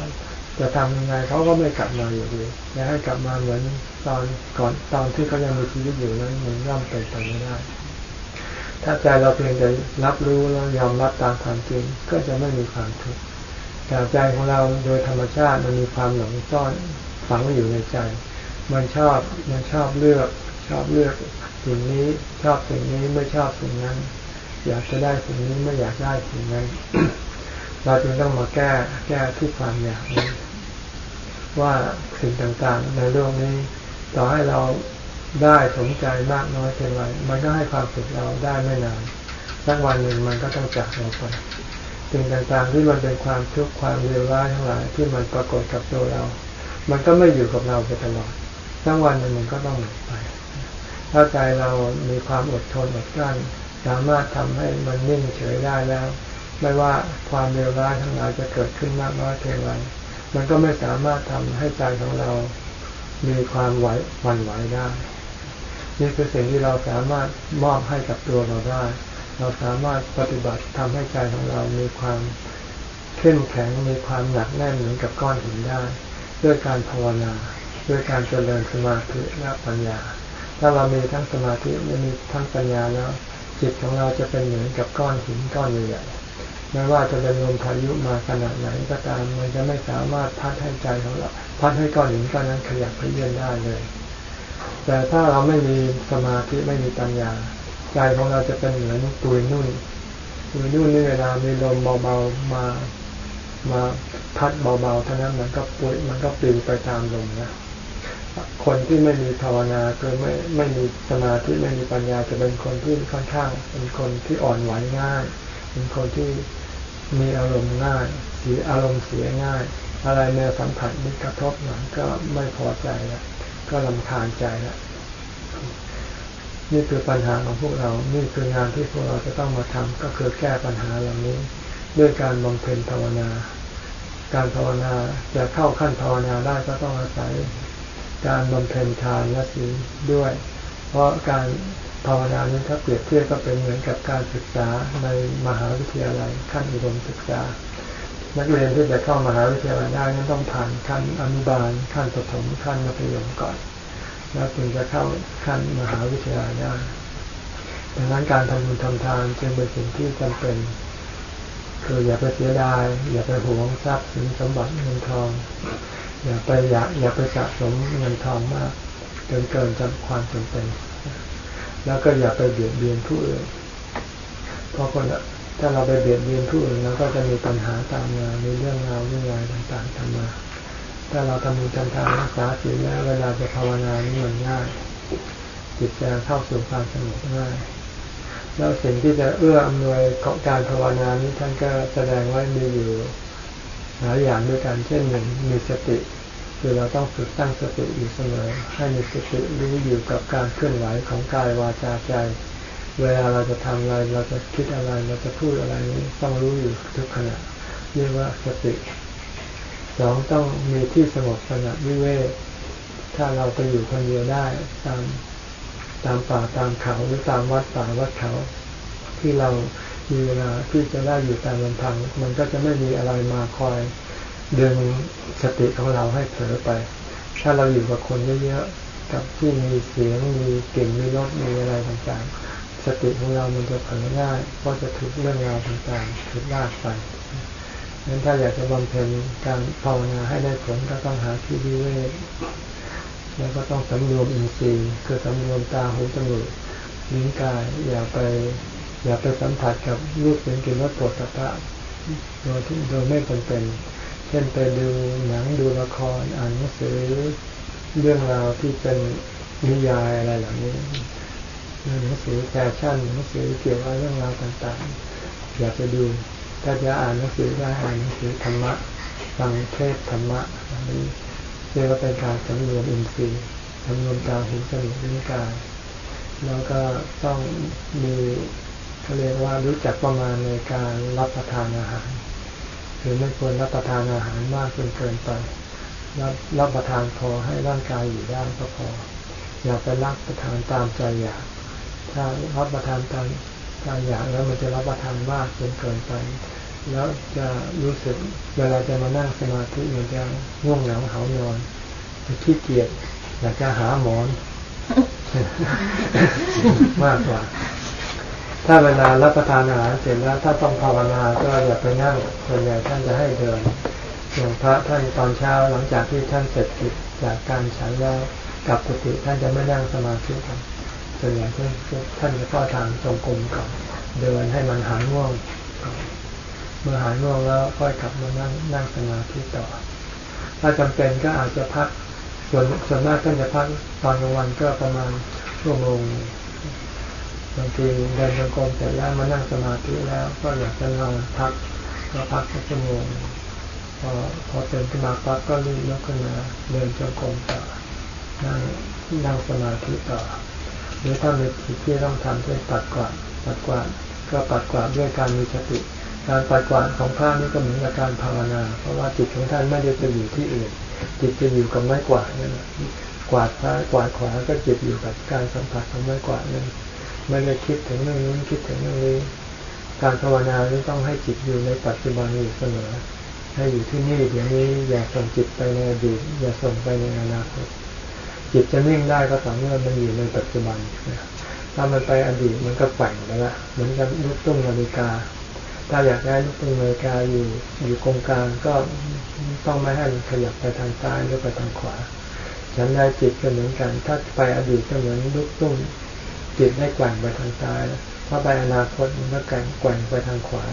จะทำยังไงเขาก็ไม่กลับมาอยู่ดีจะให้กลับมาเหมือนตอนก่อนตอนที่เขายังมีชีวิตอยู่นั้นมันย่อมเป็นไปไม่ได้ ถ้าใจเราเพียงแต่รับรู้แล้วยอมรับตามความจริงก็จะไม่มีความทุกข์แต่ใจของเราโดยธรรมชาติมันมีความหลงซ่อนฝังอยู่ในใจ มันชอบมันชอบเลือก ชอบเลือกสิ่งนี้ชอบสิ่งนี้ไม่ชอบสิ่งนั้น อยากจะได้สิ่งนี้ไม่อยากได้สิ่งนั้น เราจึงต้องมาแก้แก้ที่ความอยากนี้เวว่าสิ่งต่างๆ ในโลกนี้ ต่อให้เราได้สนใจมากน้อยเพียงไรมันก็ให้ความสุขเราได้ไม่นานสักวันหนึ่งมันก็ต้องจากเราไปสิ่งต่างๆที่มันเป็นความทุกข์ความเลวร้ายทั้งหลายที่มันปรากฏกับตัวเรา มันก็ไม่อยู่กับเราไปตลอด สักวันหนึ่งมันก็ต้องหมดไป ถ้าใจเรามีความอดทนอดกลั้น สามารถทำให้มันนิ่งเฉยได้แล้ว ไม่ว่าความเลวร้ายทั้งหลายจะเกิดขึ้นมากน้อยเพียงไรมันก็ไม่สามารถทำให้ใจของเรา มีความไหวหวั่นไหวได้ นี่คือสิ่งที่เราสามารถมอบให้กับตัวเราได้ เราสามารถปฏิบัติทำให้ใจของเรามีความเข้มแข็งมีความหนักแน่นเหมือนกับก้อนหินได้ ด้วยการภาวนา ด้วยการเจริญสมาธิและปัญญา ถ้าเรามีทั้งสมาธิและมีทั้งปัญญาแล้ว จิตของเราจะเป็นเหมือนกับก้อนหินก้อนใหญ่ไม่ว่าจะเป็นลมพายุมาขนาดไหนก็ตามมันจะไม่สามารถพัดให้ใจของเราพัดให้ก้อนหินก้อนนั้นขยับขยื่นได้เลย แต่ถ้าเราไม่มีสมาธิไม่มีปัญญาใจของเราจะเป็นเหมือนตุยนุ่นตุยนุ่นนี่เวลามีลมเบาๆมามาพัดเบาๆเท่านั้นมันก็ปุยมันก็ปลิวไปตามลมนะ คนที่ไม่มีภาวนาคือไม่ไม่มีสมาธิไม่มีปัญญาจะเป็นคนที่ค่อนข้างเป็นคนที่อ่อนไหวง่าย เป็นคนที่มีอารมณ์ง่ายเสียอารมณ์เสียง่าย อะไรเมื่อสัมผัสนิกระทบหน่อยก็ไม่พอใจแล้วก็ลำคาญใจล้วนี่คือปัญหาของพวกเรา นี่คืองานที่พวกเราจะต้องมาทำก็คือแก้ปัญหาเหล่านี้ ด้วยการบำเพ็ญภาวนา การภาวนาจะเข้าขั้นภาวนาได้ก็ต้องอาศัย การบำเพ็ญทานและศีลด้วย เพราะการภาวนานี้ถ้าเปรียบเทียบก็เป็นเหมือนกับการศึกษาในมหาวิทยาลัยขั้นอุดมศึกษา นักเรียนที่จะเข้ามหาวิทยาลัยได้นั้นต้องผ่านขั้นอนุบาลขั้นประถมขั้นมัธยมก่อน แล้วถึงจะเข้าขั้นมหาวิทยาลัยได้ดังนั้นการทำบุญทำทานจึงเป็นสิ่งที่จำเป็นคืออย่าไปเสียดายอย่าไปหวงทรัพย์สินสมบัติเงินทอง อย่าไปอยากอย่าไปสะสมเงินทองมากจนเกินจำความจำเป็น แล้วก็อย่าไปเบียดเบียนผู้อื่นเพราะคนถ้าเราไปเบียดเบียนผู้อื่นเราก็จะมีปัญหาตามมามีเรื่องราวเรื่องอะไรต่างๆทำมา ถ้าเราทำบุญทำทานรักษาศีลแล้วเวลาจะภาวนานี่มันง่าย จิตจะเข้าสู่ความสงบง่าย แล้วสิ่งที่จะเอื้ออำนวยการภาวนานี้ท่านก็แสดงไว้มีอยู่ หลายอย่างด้วยกันเช่นหนึ่งมีสติ คือเราต้องฝึกตั้งสติอยู่เสมอให้มีสติรู้อยู่กับการเคลื่อนไหวของกายวาจาใจ เวลาเราจะทำอะไรเราจะคิดอะไรเราจะพูดอะไรนี้ต้องรู้อยู่ทุกขณะเรียกว่าสติสองต้องมีที่สงบสงัดวิเวกถ้าเราไปอยู่คนเดียวได้ตามตามป่าตามเขาหรือตามวัดป่าวัดเขา ที่เรา มีเวลาที่จะได้อยู่ตามลำพัง มันก็จะไม่มีอะไรมาคอยดึงสติของเราให้เผลอไป ถ้าเราอยู่กับคนเยอะๆ กับที่มีเสียง มีกลิ่น มีรส มีอะไรต่างๆ สติของเรามันจะเผลอง่ายเพราะจะถูกเรื่องราวต่างๆ ถูกลากไปดังนั้นถ้าอยากจะบำเพ็ญการภาวนาให้ได้ผลก็ต้องหาที่วิเวกแล้วก็ต้องสำรวมอินทรีย์คือสำรวมตาหูจมูกลิ้นกายอย่าไป อย่าไปสัมผัสกับรูปเสียงกลิ่นรสปวดสะพะโดยที่โดยไม่จำเป็น เช่นไปดูหนังดูละครอ่านหนังสือเรื่องราวที่เป็นนิยายอะไรเหล่านี้หนังสือแฟชั่นหนังสือเกี่ยวกับเรื่องราวต่างๆ อยากไปดูถ้าจะอ่านหนังสือได้อ่านหนังสือธรรมะฟังเทศธรรมะอันนี้เรียกว่าเป็นการสำรวมอินทรีย์สำรวมตาหูจมูกลิ้นกายแล้วก็ต้องมี เขาเรียกว่ารู้จักประมาณในการรับประทานอาหารคือไม่ควรรับประทานอาหารมากจนเกินไป รับรับประทานพอให้ร่างกายอยู่ได้ก็พอ อย่าไปรับประทานตามใจอยาก ถ้ารับประทานตามใจอยากแล้วมันจะรับประทานมากจนเกินไป แล้วจะรู้สึกเวลาจะมานั่งสมาธิมันจะง่วงเหงาเหานอนจะขี้เกียจอยากจะหาหมอน มากกว่า ถ้าเวลารับประทานอาหารเสร็จแล้วถ้าต้องภาวนาก็อย่าไปนั่งส่วนใหญ่ท่านจะให้เดินอย่างพระท่านตอนเช้าหลังจากที่ท่านเสร็จกิจจากการฉันแล้วกลับกุฏิท่านจะไม่นั่งสมาธิกันส่วนใหญ่ท่านท่านจะเข้าทางจงกรมก่อนเดินให้มันหายง่วงเมื่อหายง่วงแล้วค่อยกลับมานั่งนั่งสมาธิต่อ ถ้าจำเป็นก็อาจจะพักส่วนส่วนมากท่านจะพักตอนกลางวันก็ประมาณชั่วโมง บางทีเดินจงกรมเสร็จแล้วมานั่งสมาธิแล้ว ก็อยากจะนอนพักก็พักสักชั่วโมงพอพอตื่นขึ้นมาปั๊บก็รีบลุกขึ้นมาเดินจงกรมต่อนั่งนั่งสมาธิต่อหรือถ้ามีสิ่งที่ต้องทำเช่นปัดกวาดปัดกวาดก็ปัดกวาดด้วยการมีสติ การปัดกวาดของพระนี่ก็เหมือนกับการภาวนา เพราะว่าจิตของท่านไม่ได้ไปอยู่ที่อื่น จิตจะอยู่กับไม้กวาดนั่นะกวาดซ้ายกวาดขวาก็จิตอยู่กับการสัมผัสของไม้กวาดนั่น ไม่ได้คิดถึงเรื่องนู้นคิดถึงเรื่องนี้ การภาวนานี่ต้องให้จิตอยู่ในปัจจุบันอยู่เสมอ ให้อยู่ที่นี่เดี๋ยวนี้อย่าส่งจิตไปในอดีตอย่าส่งไปในอนาคตจิตจะนิ่งได้ก็ต่อเมื่อมันอยู่ในปัจจุบันถ้ามันไปอดีตมันก็แกว่งไปละเหมือนกับลูกตุ้งนาฬิกา ถ้าอยากได้ลูกตุ้งนาฬิกาอยู่อยู่กงกลางก็ต้องไม่ให้มันขยับไปทางซ้ายหรือไปทางขวาฉันได้จิตก็เหมือนกัน ถ้าไปอดีตก็เหมือนลูกตุ้ง จิตได้แกว่งไปทางซ้ายถ้าไปอนาคตมันก็แกว่งไปทางขวา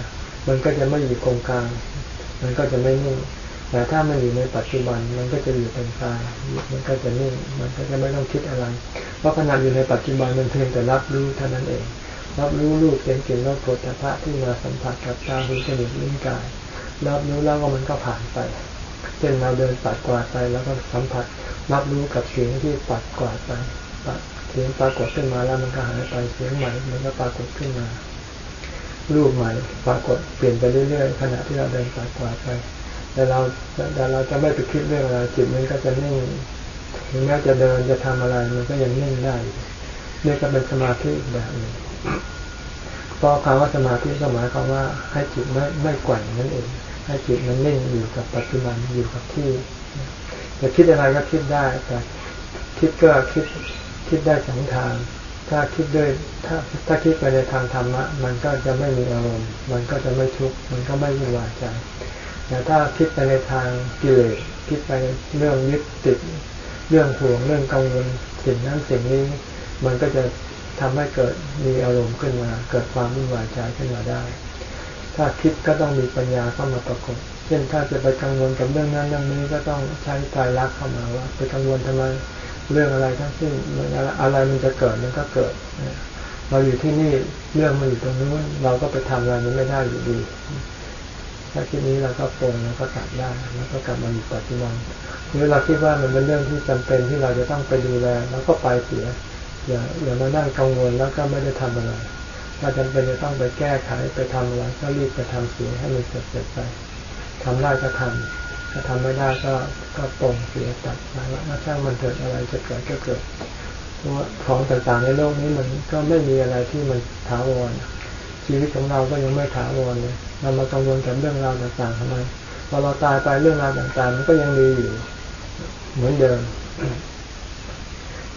มันก็จะไม่อยู่กงกลาง มันก็จะไม่นิ่ง แต่ถ้ามันอยู่ในปัจจุบันมันก็จะอยู่เป็นกลางมันก็จะนิ่ง มันก็จะไม่ต้องคิดอะไร เพราะขนาดอยู่ในปัจจุบันมันเพียงแต่รับรู้เท่านั้นเอง รับรู้รูปเสียงกลิ่นรสผลิภัณฑ์ที่มาสัมผัสกับตาหูจมูกลิ้นกาย รับรู้แล้วก็มันก็ผ่านไปเช่นเราเดินปัดกวาดไปแล้วก็สัมผัสรับรู้กับเสียงที่ปัดกวาดไปปัด สียงปรากฏขึ้นมาแล้วมันก็หายไปเสียงใหม่มันก็ปรากฏขึ้นมารูปใหม่ปรากฏเปลี่ยนไปเรื่อยๆขณะที่เราเดินปัดกวาดไป แต่เราแต่เราจะไม่ไปคิดเรื่องอะไรจิตมันก็จะนิ่งถึงแม้จะเดินจะทำอะไรมันก็ยังนิ่งได้นี่ก็เป็นสมาธิแบบหนึ่งเพราะคำว่าสมาธิก็หมายความว่าให้จิตไม่ไม่กว่งนั่นเอง ให้จิตมันนิ่งอยู่กับปัจจุบันอยู่กับที่จะคิดอะไรก็คิดได้แต่คิดก็คิด คิดได้สองทาง ถ้าคิดด้วยถ้าถ้าคิดไปในทางธรรมะ มันก็จะไม่มีอารมณ์ มันก็จะไม่ทุกข์ มันก็ไม่วุ่นวายใจ แต่ถ้าคิดไปในทางกิเลส คิดไปเรื่องยึดติด เรื่องห่วง เรื่องกังวล สิ่งนั้นสิ่งนี้ มันก็จะทำให้เกิดมีอารมณ์ขึ้นมา เกิดความวุ่นวายใจขึ้นมาได้ ถ้าคิดก็ต้องมีปัญญาเข้ามาประกบเช่นถ้าจะไปกังวลกับเรื่องนั้นเรื่องนี้ก็ต้องใช้ใจรักเข้ามาว่าไปกังวลทำไม เรื่องอะไรทั้งสิ้นอะไรมันจะเกิดมันก็เกิด เราอยู่ที่นี่เรื่องมันอยู่ตรงนู้นเราก็ไปทำอะไรมันไม่ได้อยู่ดีถ้าคิดนี้เราก็ปรงแล้วก็ตัดได้แล้วก็กลับมาอยู่ปัจจุบันหรือเราคิดว่ามันเป็นเรื่องที่จำเป็นที่เราจะต้องไปดูแลแล้วก็ไปเสียอย่าอย่ามานั่งกังวลแล้วก็ไม่ได้ทำอะไร ถ้าจำเป็นจะต้องไปแก้ไขไปทำอะไรก็รีบไปทำเสียให้มันเสร็จเสร็จไปทำได้ก็ทำ ถ้าทำไม่ได้ก็ก็ปรงเสียตัดไปว่าช่างมันเกิดอะไรจะเกิดก็เกิดเพราะของต่างๆในโลกนี้มันก็ไม่มีอะไรที่มันถาวรชีวิตของเราก็ยังไม่ถาวรเลยเรามากังวลกับเรื่องราวต่างๆทำไมพอเราตายไปเรื่องราวต่างๆ มันก็ยังมีอยู่ เหมือนเดิม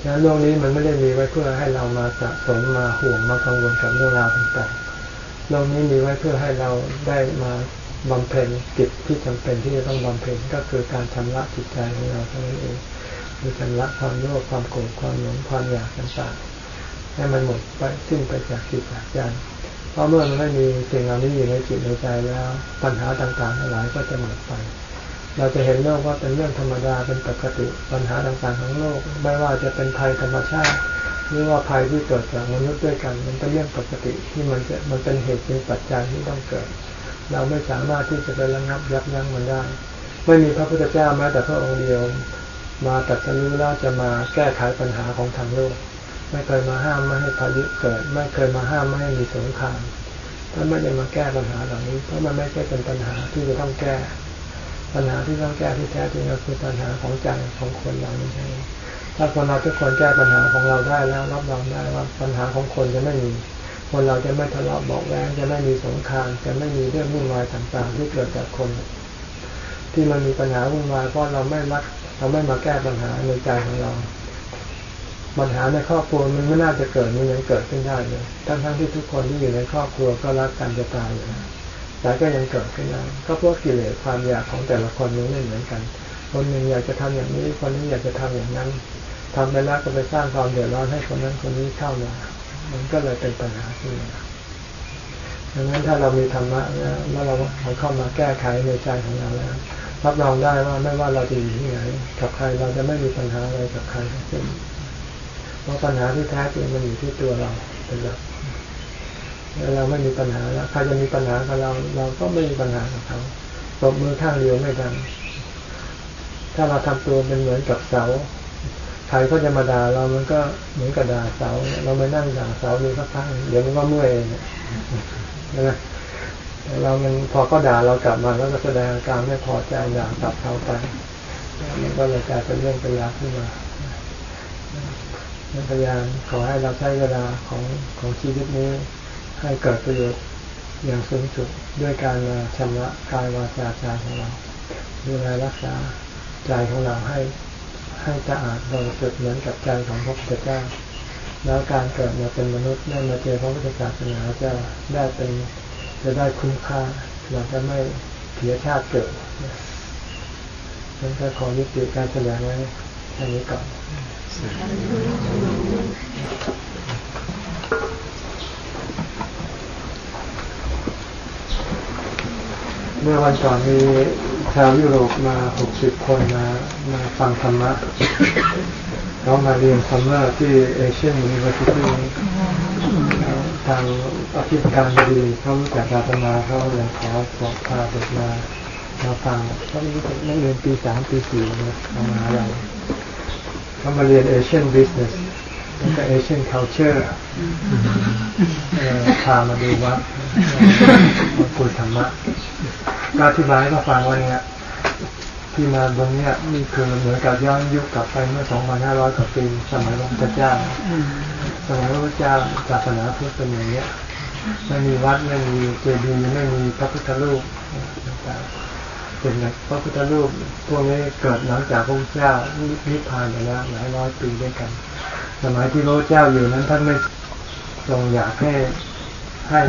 ฉะนั้นโลกนี้มันไม่ได้มีไว้เพื่อให้เรามาสะสมมาห่วงมากังวลกับเรื่องราวต่างๆโลกนี้มีไว้เพื่อให้เราได้มา บำเพ็ญกิจที่จำเป็นที่จะต้องบำเพ็ญก็คือการชำระจิตใจของเราเท่านั้นเองคือชำระความโลภความโกรธความหลงความอยากต่างๆให้มันหมดไปสิ้นไปจากจิตจากใจเพราะเมื่อมันไม่มีสิ่งเหล่านี้อยู่ในจิตในใจแล้วปัญหาต่างๆหลายก็จะหมดไป เราจะเห็นโลกว่าเป็นเรื่องธรรมดาเป็นปกติปัญหาต่างๆของโลก ไม่ว่าจะเป็นภัยธรรมชาติหรือว่าภัยที่เกิดจากมนุษย์ด้วยกัน มันเป็นเรื่องปกติที่มันจะมันเป็นเหตุเป็นปัจจัยที่ต้องเกิด เราไม่สามารถที่จะไประงับยับยั้งมันได้ ไม่มีพระพุทธเจ้าแม้แต่พระองค์เดียวมาตัดสินแล้วจะมาแก้ไขปัญหาของทางโลก ไม่เคยมาห้ามไม่ให้พายุเกิด ไม่เคยมาห้ามไม่ให้มีสงครามท่านไม่ได้มาแก้ปัญหาเหล่านี้เพราะมันไม่ใช่เป็นปัญหาที่จะต้องแก้ ปัญหาที่ต้องแก้ที่แท้จริงก็คือปัญหาของใจของคนเรานี่ใช่ถ้าคนเราทุกคนแก้ปัญหาของเราได้แล้วรับรองได้ว่าปัญหาของคนจะไม่มี คนเราจะไม่ทะเลาะเบาแวงจะไม่มีสงครามจะไม่มีเรื่องวุ่นวายต่างๆ ที่เกิดจากคน ที่มันมีปัญหาวุ่นวายเพราะเราไม่มักเราไม่มาแก้ปัญหาในใจของเราปัญหาในครอบครัวมันไม่น่าจะเกิดมันยังเกิดขึ้นได้เลยทั้งทั้งที่ทุกคนที่อยู่ในครอบครัวก็รักกันจะตายอยู่แต่ก็ยังเกิดขึ้นได้ก็เพราะกิเลสความอยากของแต่ละคนนี้ไม่เหมือนกัน คนหนึ่งอยากจะทำอย่างนี้คนนี้อยากจะทำอย่างนั้นทำไปแล้วก็ไปสร้างความเดือดร้อนให้คนนั้นคนนี้เข้ามา มันก็เลยเป็นปัญหาขึ้นมาดังนั้นถ้าเรามีธรรมะแล้วเราเอาเข้ามาแก้ไขในใจของเราแล้วรับรองได้ว่าไม่ว่าเราจะอยู่ที่ไหนกับใครเราจะไม่มีปัญหาอะไรกับใครทั้งสิ้นเพราะปัญหาที่แท้จริงมันอยู่ที่ตัวเราเป็นหลักเราไม่มีปัญหาแล้วใครจะมีปัญหากับเรา เราก็ไม่มีปัญหากับเขาตบมือข้างเดียวไม่ดังถ้าเราทำตัวเป็นเหมือนกับเสา ใครก็จะมาด่าเรามันก็เหมือนกับด่าเสา เราไม่นั่งด่าเสาดูสักพักเดี๋ยวมันก็เมื่อยนะเรามันพอก็ด่าเรากลับมาแล้วก็แสดงอาการไม่พอใจด่ากลับเขาไปมันก็เลยกลายเป็นเรื่องเป็นราวขึ้นมาพยายามขอให้เราใช้เวลาของของชีวิตนี้ ให้เกิดประโยชน์อย่างสูงสุดด้วยการมาชำระกายวาจาใจของเราดูแลรักษาใจของเราให้ ให้สะอาดบริสุทธิ์เหมือนกับใจของพระพุทธเจ้า แล้วการเกิดมาเป็นมนุษย์ได้มาเจอพระพุทธศาสนาจะได้เป็นจะได้คุ้มค่าเราจะไม่เสียชาติเกิดฉันจะขอยุติการแสดงไว้แค่นี้ก่อน เมื่อวันก่อนมีชาวยุโรปมาหกสิบคนมามาฟังธรรมะเขามาเรียนธรรมะที่ Asian University ทางอธิการดีเขารู้จักอาตมาเขาเลยขอสอบพาเด็กมามาฟังเขาไม่รู้จักนักเรียนปีสามปีสี่นะมาอะไรเขามาเรียน Asian business แล้วก็ Asian cultureพามาดูวัด มาคุยธรรมะก็อธิบายก็ฟังว่าเนี่ยที่มาตรงนี้นี่คือเหมือนกับย้อนยุคกลับไปเมื่อ 2,500 กว่าปีสมัยพระพุทธเจ้า สมัยพระพุทธเจ้าศาสนาพุทธเป็นอย่างนี้ไม่มีวัดไม่มีเจดีย์ไม่มีพระพุทธรูปต่างๆเป็นพระพุทธรูปพวกนี้เกิดหลังจากพระพุทธเจ้านิพพานไปแล้วหลายร้อยปีด้วยกัน สมัยที่พระพุทธเจ้าอยู่นั้นท่านไม่ทรงอยากให้ ให้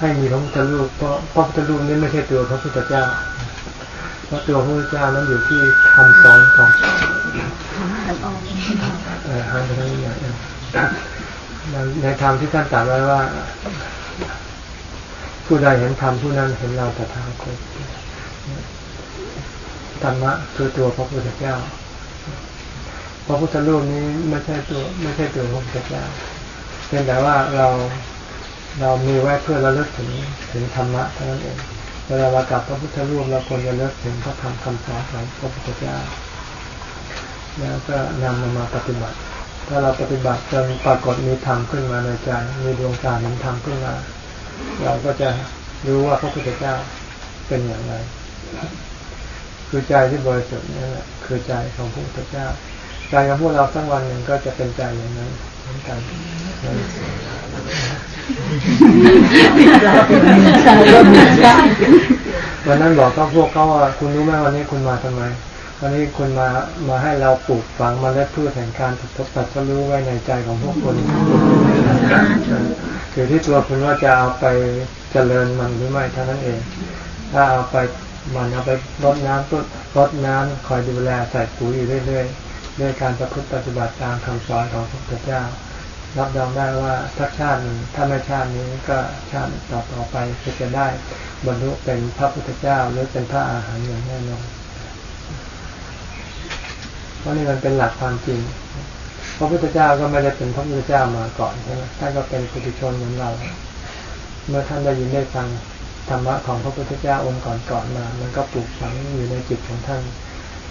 ให้มีพระพุทธรูปเพราะพระพุทธรูปนี้ไม่ใช่ตัวพระพุทธเจ้าเพราะตัวพระพุทธเจ้านั้นอยู่ที่คำสอนของหันไปทางนี้ในธรรมที่ท่านตรัสไว้ว่า ผู้ใดเห็นธรรมผู้นั้นเห็นเราแต่ทางคนธรรมะคือตัวพระพุทธเจ้าพระพุทธรูปนี้ไม่ใช่ตัวไม่ใช่ตัวพระพุทธเจ้าเป็นแต่ว่าเรา เรามีไว้เพื่อระลึกถึงถึงธรรมะเท่านั้นเองเวลาเรากลับพระพุทธรูปเราควรจะเลิกถึงพระธรรมคำสอนของพระพุทธเจ้า แล้วก็นำมามาปฏิบัติ ถ้าเราปฏิบัติจนปรากฏมีธรรมขึ้นมาในใจ มีดวงตาเห็นธรรมขึ้นมา เราก็จะรู้ว่าพระพุทธเจ้าเป็นอย่างไร คือใจที่บริสุทธิ์นี่แหละคือใจของพระพุทธเจ้า ใจของพวกเราสักวันหนึ่งก็จะเป็นใจอย่างนั้นเหมือนกัน วันนั้นบอกก็พวกเขาว่าคุณรู้ไหมวันนี้คุณมาทำไม วันนี้คุณมามาให้เราปลูกฝังมาและพืชแห่งการทดตัดก็รู้ไว้ในใจของพวกคนคือที่ตัวคุณว่าจะเอาไปเจริญมันหรือไม่เท่านั้นเอง ถ้าเอาไปมันเอาไปรดน้ำต้นรดน้ำคอยดูแลใส่ปุ๋ยอยู่เรื่อยๆด้วยการประพฤติปฏิบัติตามคำสอนของพระพุทธเจ้า รับรองได้ว่าทักชาติหนึ่งถ้าไม่ชาตินี้ก็ชาติต่อต่อไปจะได้บรรลุเป็นพระพุทธเจ้าหรือเป็นพระอาหารอย่างแน่นอนเพราะนี่มันเป็นหลักความจริงพระพุทธเจ้าก็ไม่ได้เป็นพระพุทธเจ้ามาก่อนใช่ไหมท่านก็เป็นปุถุชนเหมือนเรา เมื่อท่านได้ยินได้ฟังธรรมะของพระพุทธเจ้าองค์ก่อนๆมา มันก็ปลูกฝังอยู่ในจิตของท่าน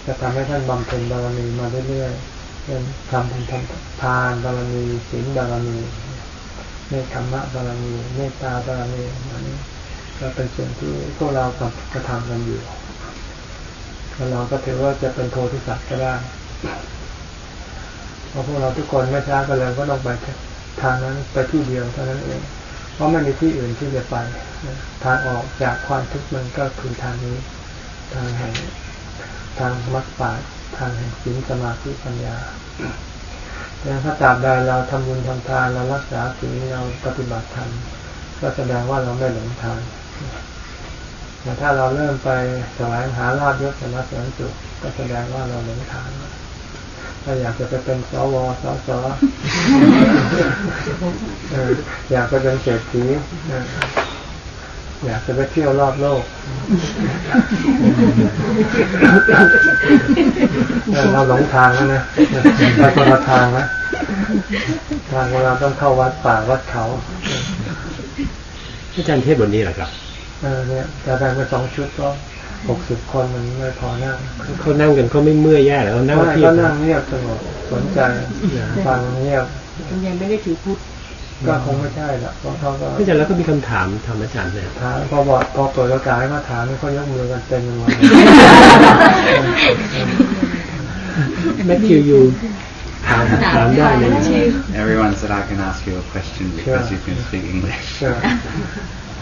จะทำให้ท่านบำเพ็ญบารมีมาเรื่อยๆ เป็นทำเป็นทานบารมีศีลบารมีเมตธรรมะบารมีเมตตาบารมีอันนี้ก็เป็นส่วนที่พวกเรากระทำกันอยู่แล้วเราก็ถือว่าจะเป็นโพธิสัตว์ก็ได้เพราะพวกเราทุกคนไม่ช้าก็เลยก็ต้องไปทางนั้นไปที่เดียวเท่านั้นเอง เพราะไม่มีที่อื่นที่จะไป ทางออกจากความทุกข์มันก็คือทางนี้ ทางแห่งทางมรรคปา ทางแห่งศีลสมาธิปัญญาแต่ถ้าตราบใดเราทำบุญทำทานเรารักษาศีลเราปฏิบัติธรรมก็แสดงว่าเราไม่หลงทางแต่ถ้าเราเริ่มไปแสวงหาลาบยศสมเสริญสุขก็แสดงว่าเราหลงทางถ้าอยากจะไปเป็นสวสสอยากจะเป็นเศรษฐี อยากจะไปเที่ยวรอบโลกเราหลงทางแล้วนะไปคนละทางนะทางเราต้องเข้าวัดป่าวัดเขาอาจารย์เทศบนนี้เหรอครับเออเนี่ยจะแบ่งเป็นสองชุดก็หกสิบคนมันไม่พอนั่งเขานั่งกันเขาไม่เมื่อยแย่แล้วนั่งเที่ยวนั่งเงียบสงบสนใจฟังเงียบยังไม่ได้ถือพุทธ ก็คงไม่ใช่ละเพราะเขาก็พี่จันแล้วก็มีคำถามธรรมจารย์เลยถามพอบอกพอเปิดโอกาสให้มาถามเขายกมือกันเต็มเลยแมทธิวยูถามถามได้เลย Everyone said I can ask you a question because you can speak English.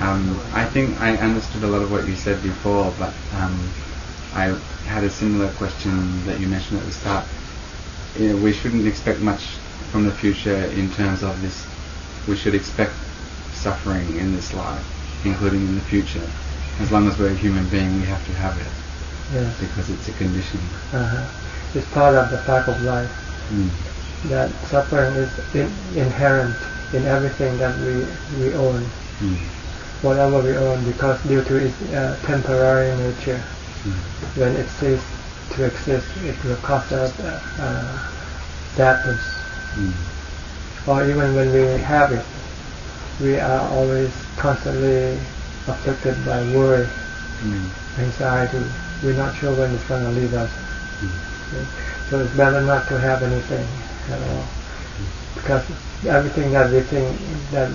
Um, I think I understood a lot of what you said before, but um, I had a similar question that you mentioned at the start. You know, we shouldn't expect much from the future in terms of this. We should expect suffering in this life, including in the future. As long as we're a human being, we have to have it. Yes. Because it's a condition. Uh-huh. It's part of the fact of life. Mm. That suffering is in, inherent in everything that we, we own. Mm. Whatever we own, because due to its uh, temporary nature, mm. when it ceases to exist, it will cause us uh, uh, sadness Mm. Or even when we have it, we are always constantly affected by worry, mm. anxiety. We're not sure when it's going to leave us. Mm. So it's better not to have anything at all. Because everything that we think that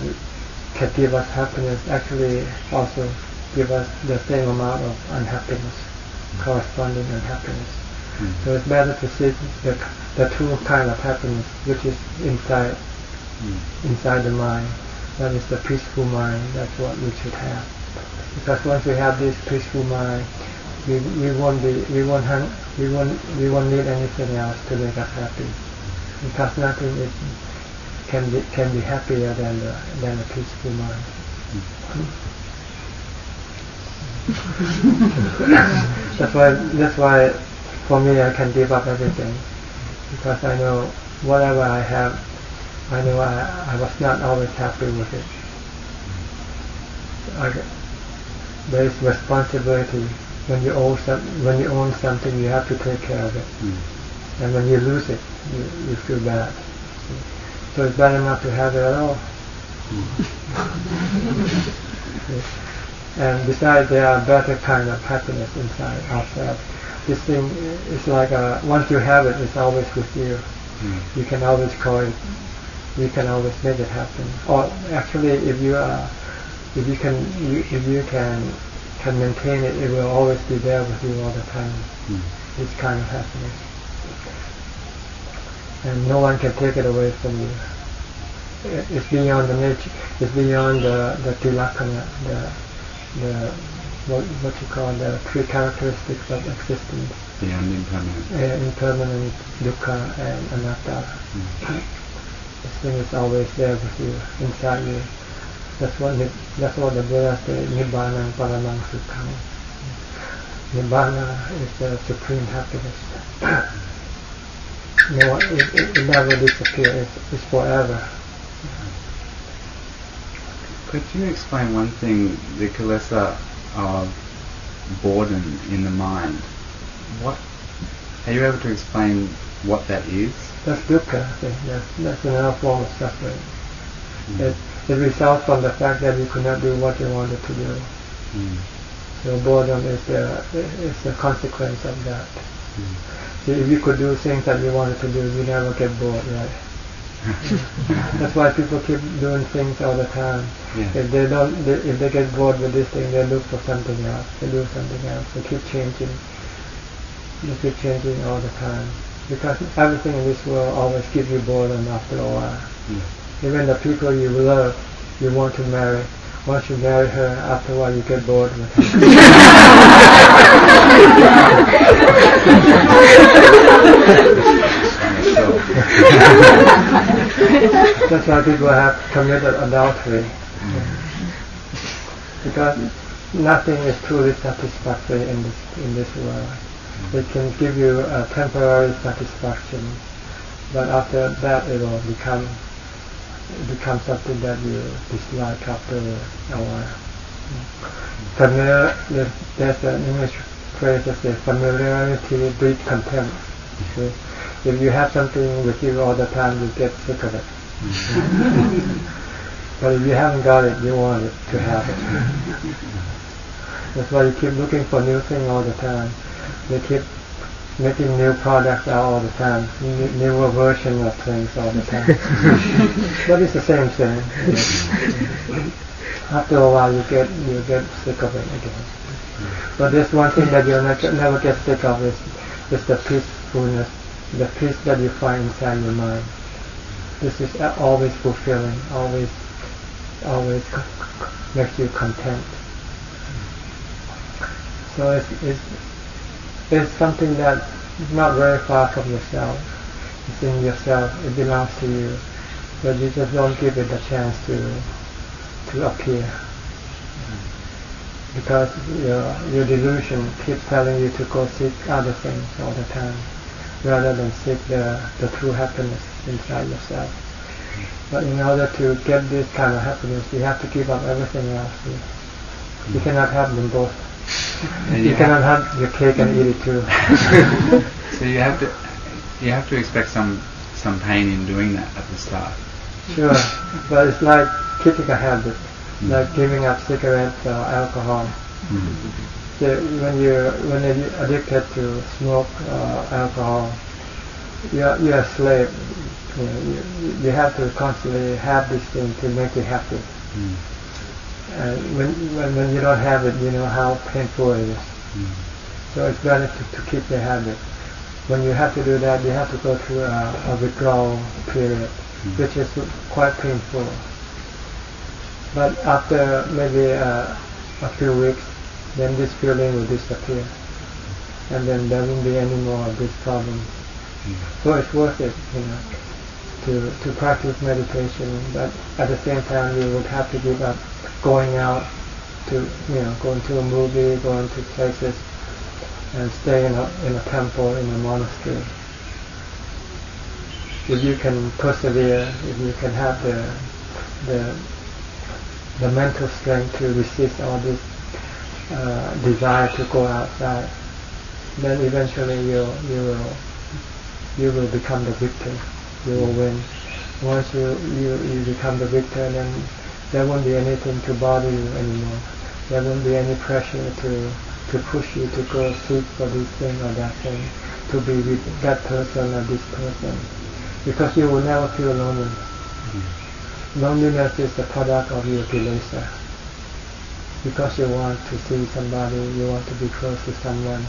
can give us happiness actually also give us the same amount of unhappiness, corresponding unhappiness. Mm. So it's better to see the the true kind of happiness which is inside. Hmm. inside the mind. That is the peaceful mind. That's what we should have. Because once we have this peaceful mind, we, we won't be we won't hang, we won't we won't need anything else to make us happy. Because nothing is can be can be happier than the than a peaceful mind. Hmm. that's why that's why for me I can give up everything because I know whatever I have, I know I, I was not always happy with it. I, there is responsibility when you own some, when you own something, you have to take care of it, mm. and when you lose it, you, you feel bad. So it's better not to have it at all. and besides, there are better kind of happiness inside ourselves. this thing is like a, once you have it, it's always with you. Mm. You can always call it. You can always make it happen. Or actually, if you are, if you can, you, if you can can maintain it, it will always be there with you all the time. Mm. This kind of happiness, and no one can take it away from you. It's beyond the nature. It's beyond the the tilakana, the the what, what you call the three characteristics of existence. Yeah, impermanent. Uh, impermanent, dukkha, and anatta. Mm. Thing is always there with you, inside you. That's what that's what the Buddha said. Nibbana paramang sukham. Nibbana is the supreme happiness. no, it, it, it never disappears. It's, it's forever. Could you explain one thing, the kilesa of uh, boredom in the mind. What are you able to explain what that is? That's dukkha. That's, that's another form of suffering. Mm. It, it results from the fact that you could not do what you wanted to do. Mm. So boredom is the is the consequence of that. Mm. See, if you could do things that you wanted to do, you never get bored, right? That's why people keep doing things all the time. Yeah. If they don't, they, if they get bored with this thing, they look for something else. They do something else. They keep changing. They keep changing all the time because everything in this world always gives you boredom after a while. Yeah. Even the people you love, you want to marry. Once you marry her, after a while you get bored with her. That's why people have committed adultery. Hmm. Because nothing is truly satisfactory in this in this world. It can give you a temporary satisfaction, but after that it will become become something that you dislike after a while. Familiar, there's an English phrase that says familiarity breeds contempt. See? If you have something with you all the time, you get sick of it. but if you haven't got it, you want it to have it. That's why you keep looking for new thing all the time. You keep making new products out all the time, new, newer version of things all the time. but it's the same thing. After a while, you get you get sick of it again. But there's one thing that you'll never, never get sick of is is the peacefulness, the peace that you find inside your mind. This is always fulfilling, always always makes you content. So it's, it's, it's something that's not very far from yourself. It's in yourself. It belongs to you. But you just don't give it a chance to to appear. Because your your delusion keeps telling you to go seek other things all the time, rather than seek the, the true happiness inside yourself. But in order to get this kind of happiness, you have to give up everything else. You cannot have them both. And you, you cannot have, have your cake and eat it too. so you have to you have to expect some some pain in doing that at the start. Sure, but it's like kicking a habit, mm. like giving up cigarettes or alcohol. Mm. So when you when you're addicted to smoke or alcohol, you're you're a slave you, know, you, you have to constantly have this thing to make you happy. Mm. And when, when, when you don't have it, you know how painful it is. Mm. So it's better to, to keep the habit. When you have to do that, you have to go through a, a withdrawal period, mm. which is quite painful. But after maybe uh, a few weeks, then this feeling will disappear. And then there won't be any more of this problem. Mm. So it's worth it, you know to, to practice meditation, but at the same time you would have to give up going out to, you know, going to a movie, going to places, and staying in a, in a temple, in a monastery. If you can persevere, if you can have the, the, the mental strength to resist all this uh, desire to go outside, then eventually you you will you will become the victor you will win. Once you, you, you become the victor, then there won't be anything to bother you anymore. There won't be any pressure to, to push you to go seek for this thing or that thing, to be with that person or this person. Because you will never feel lonely. Mm-hmm. Loneliness is the product of your kilesa. Because you want to see somebody, you want to be close to someone.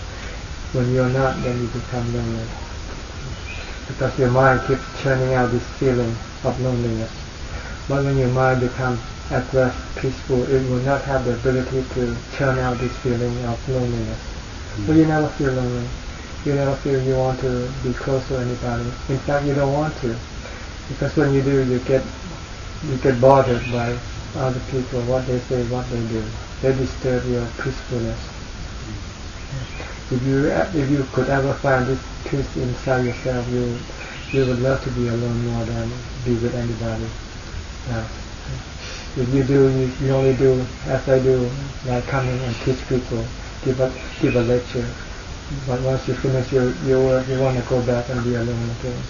When you're not, then you become lonely because your mind keeps churning out this feeling of loneliness. But when your mind becomes at rest, peaceful, it will not have the ability to churn out this feeling of loneliness. Hmm. So you never feel lonely. You never feel you want to be close to anybody. In fact, you don't want to, because when you do, you get you get bothered by other people, what they say, what they do. They disturb your peacefulness. Hmm. If you if you could ever find this peace inside yourself, you you would love to be alone more than be with anybody. If you do, you, you only do as I do, like coming and teach people, give a give a lecture. But once you finish your your work, you want to go back and be alone again.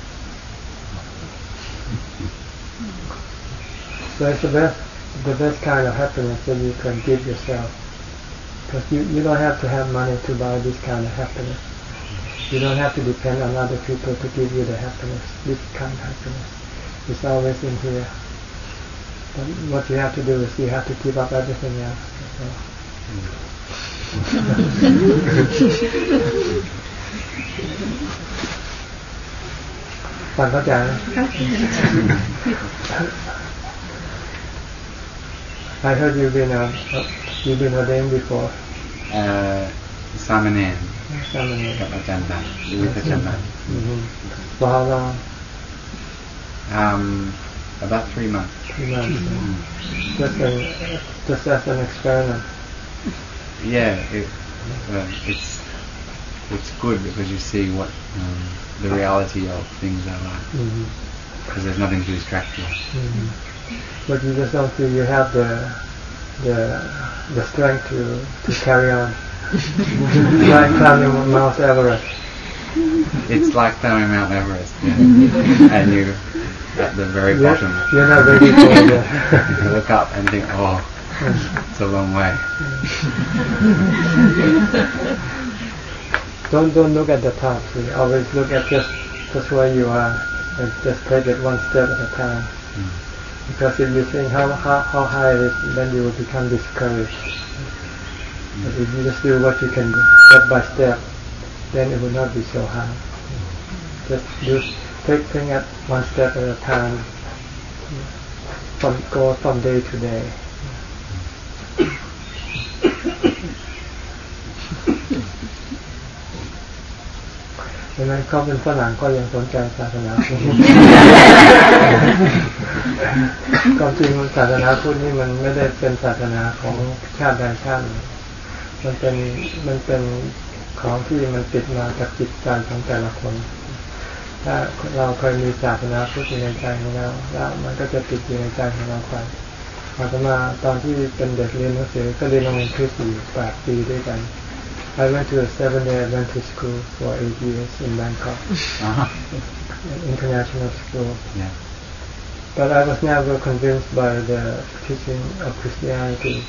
So it's the best the best kind of happiness that you can give yourself. Because you, you don't have to have money to buy this kind of happiness. You don't have to depend on other people to give you the happiness, this kind of happiness. is always in here. But what you have to do is you have to give up everything else. I heard you've been a, you've been ordained before. Uh, Samanen. Samanen. กับอาจารย์บันหรือวิทยาบัน For how long? Um, about three months. Three months. Mm. Just, a, just as an experiment. Yeah, it, uh, it's it's good because you see what um, the reality of things are like. Because mm-hmm. there's nothing to distract you. Mm-hmm. But you just don't feel you have the the the strength to to carry on. like climbing Mount Everest. It's like climbing Mount Everest, yeah. and you at the very You're, bottom. you're not ready for it. You look up and think, oh, it's a long way. don't don't look at the top. See. Always look at just just where you are, and just take it one step at a time. Hmm. Because if you think how how, how high it is, then you will become discouraged. But if you just do what you can do, step by step, then it will not be so hard. Just do take things at one step at a time. From go from day to day. ดังนั้นเขาเป็นฝรั่งก็ยังสนใจศาสนาพุทธความจริงศาสนาพุทธนี่มันไม่ได้เป็นศาสนาของชาติใดชาติมันเป็นมันเป็นของที่มันติดมากับจิตใจของแต่ละคน ถ้าเราเคยมีศาสนาพุทธอยู่ในใจของเราแล้วมันก็จะติดอยู่ในใจของเราไปอาตมาตอนที่เป็นเด็กเรียนหนังสือก็เรียนโรงเรียนคริสต์อยู่แปดปีด้วยกัน I went to a seven-day Adventist school for eight years in Bangkok, Uh-huh. an international school. Yeah. But I was never convinced by the teaching of Christianity.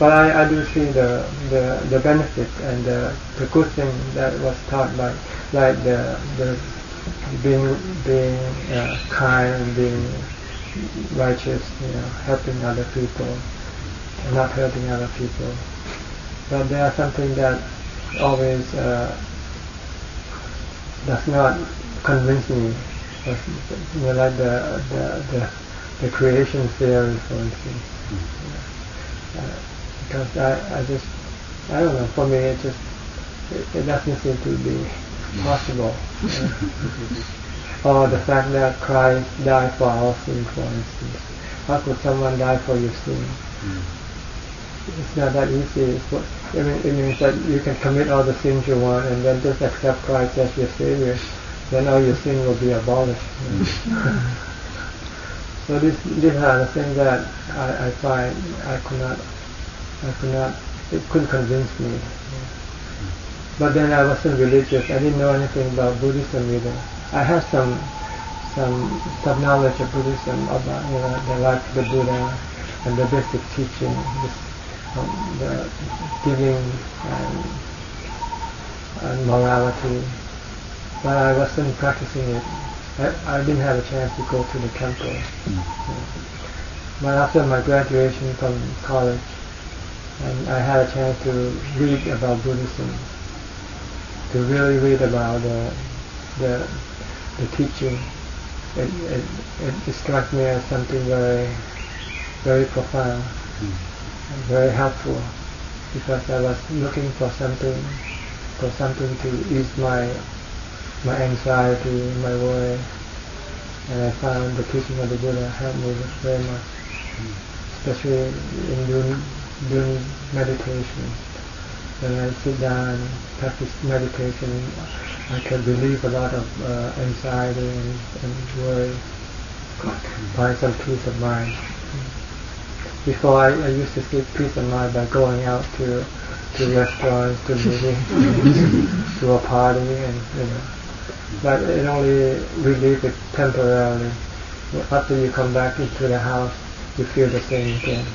But I, I do see the, the, the benefit and the, the good thing that was taught by like the, the being being uh, kind and being righteous, you know, helping other people, and not hurting other people. But there are something that always uh, does not convince me. You know, like the, the, the, the creation theory, for instance. Uh, because I, I just, I don't know, for me it just, it, it doesn't seem to be possible. or the fact that Christ died for our sin, for instance. How could someone die for your sin? Hmm. It's not that easy. What, I mean, it means that you can commit all the sins you want and then just accept Christ as your Savior. Then all your sin will be abolished. Hmm. so this, these are the things that I, I find I could not, I could not, it couldn't convince me. But then I wasn't religious. I didn't know anything about Buddhism either. I had some some some knowledge of Buddhism about you know the life of the Buddha and the basic teaching, this, um, the giving and, and morality. But I wasn't practicing it. I, I didn't have a chance to go to the temple. But after my graduation from college, and I had a chance to read about Buddhism, to really read about the the, the teaching. It, it, it struck me as something very very profound and very helpful because I was looking for something for something to ease my my anxiety, my worry, and I found the teaching of the Buddha helped me very much, hmm. especially in doing doing meditation. When I sit down and practice meditation, I can relieve a lot of uh, anxiety and, and worry, find some peace of mind. Before I, I used to seek peace of mind by going out to to restaurants, to movies, to a party, and you know. But it only relieves it temporarily. After you come back into the house, you feel the same again.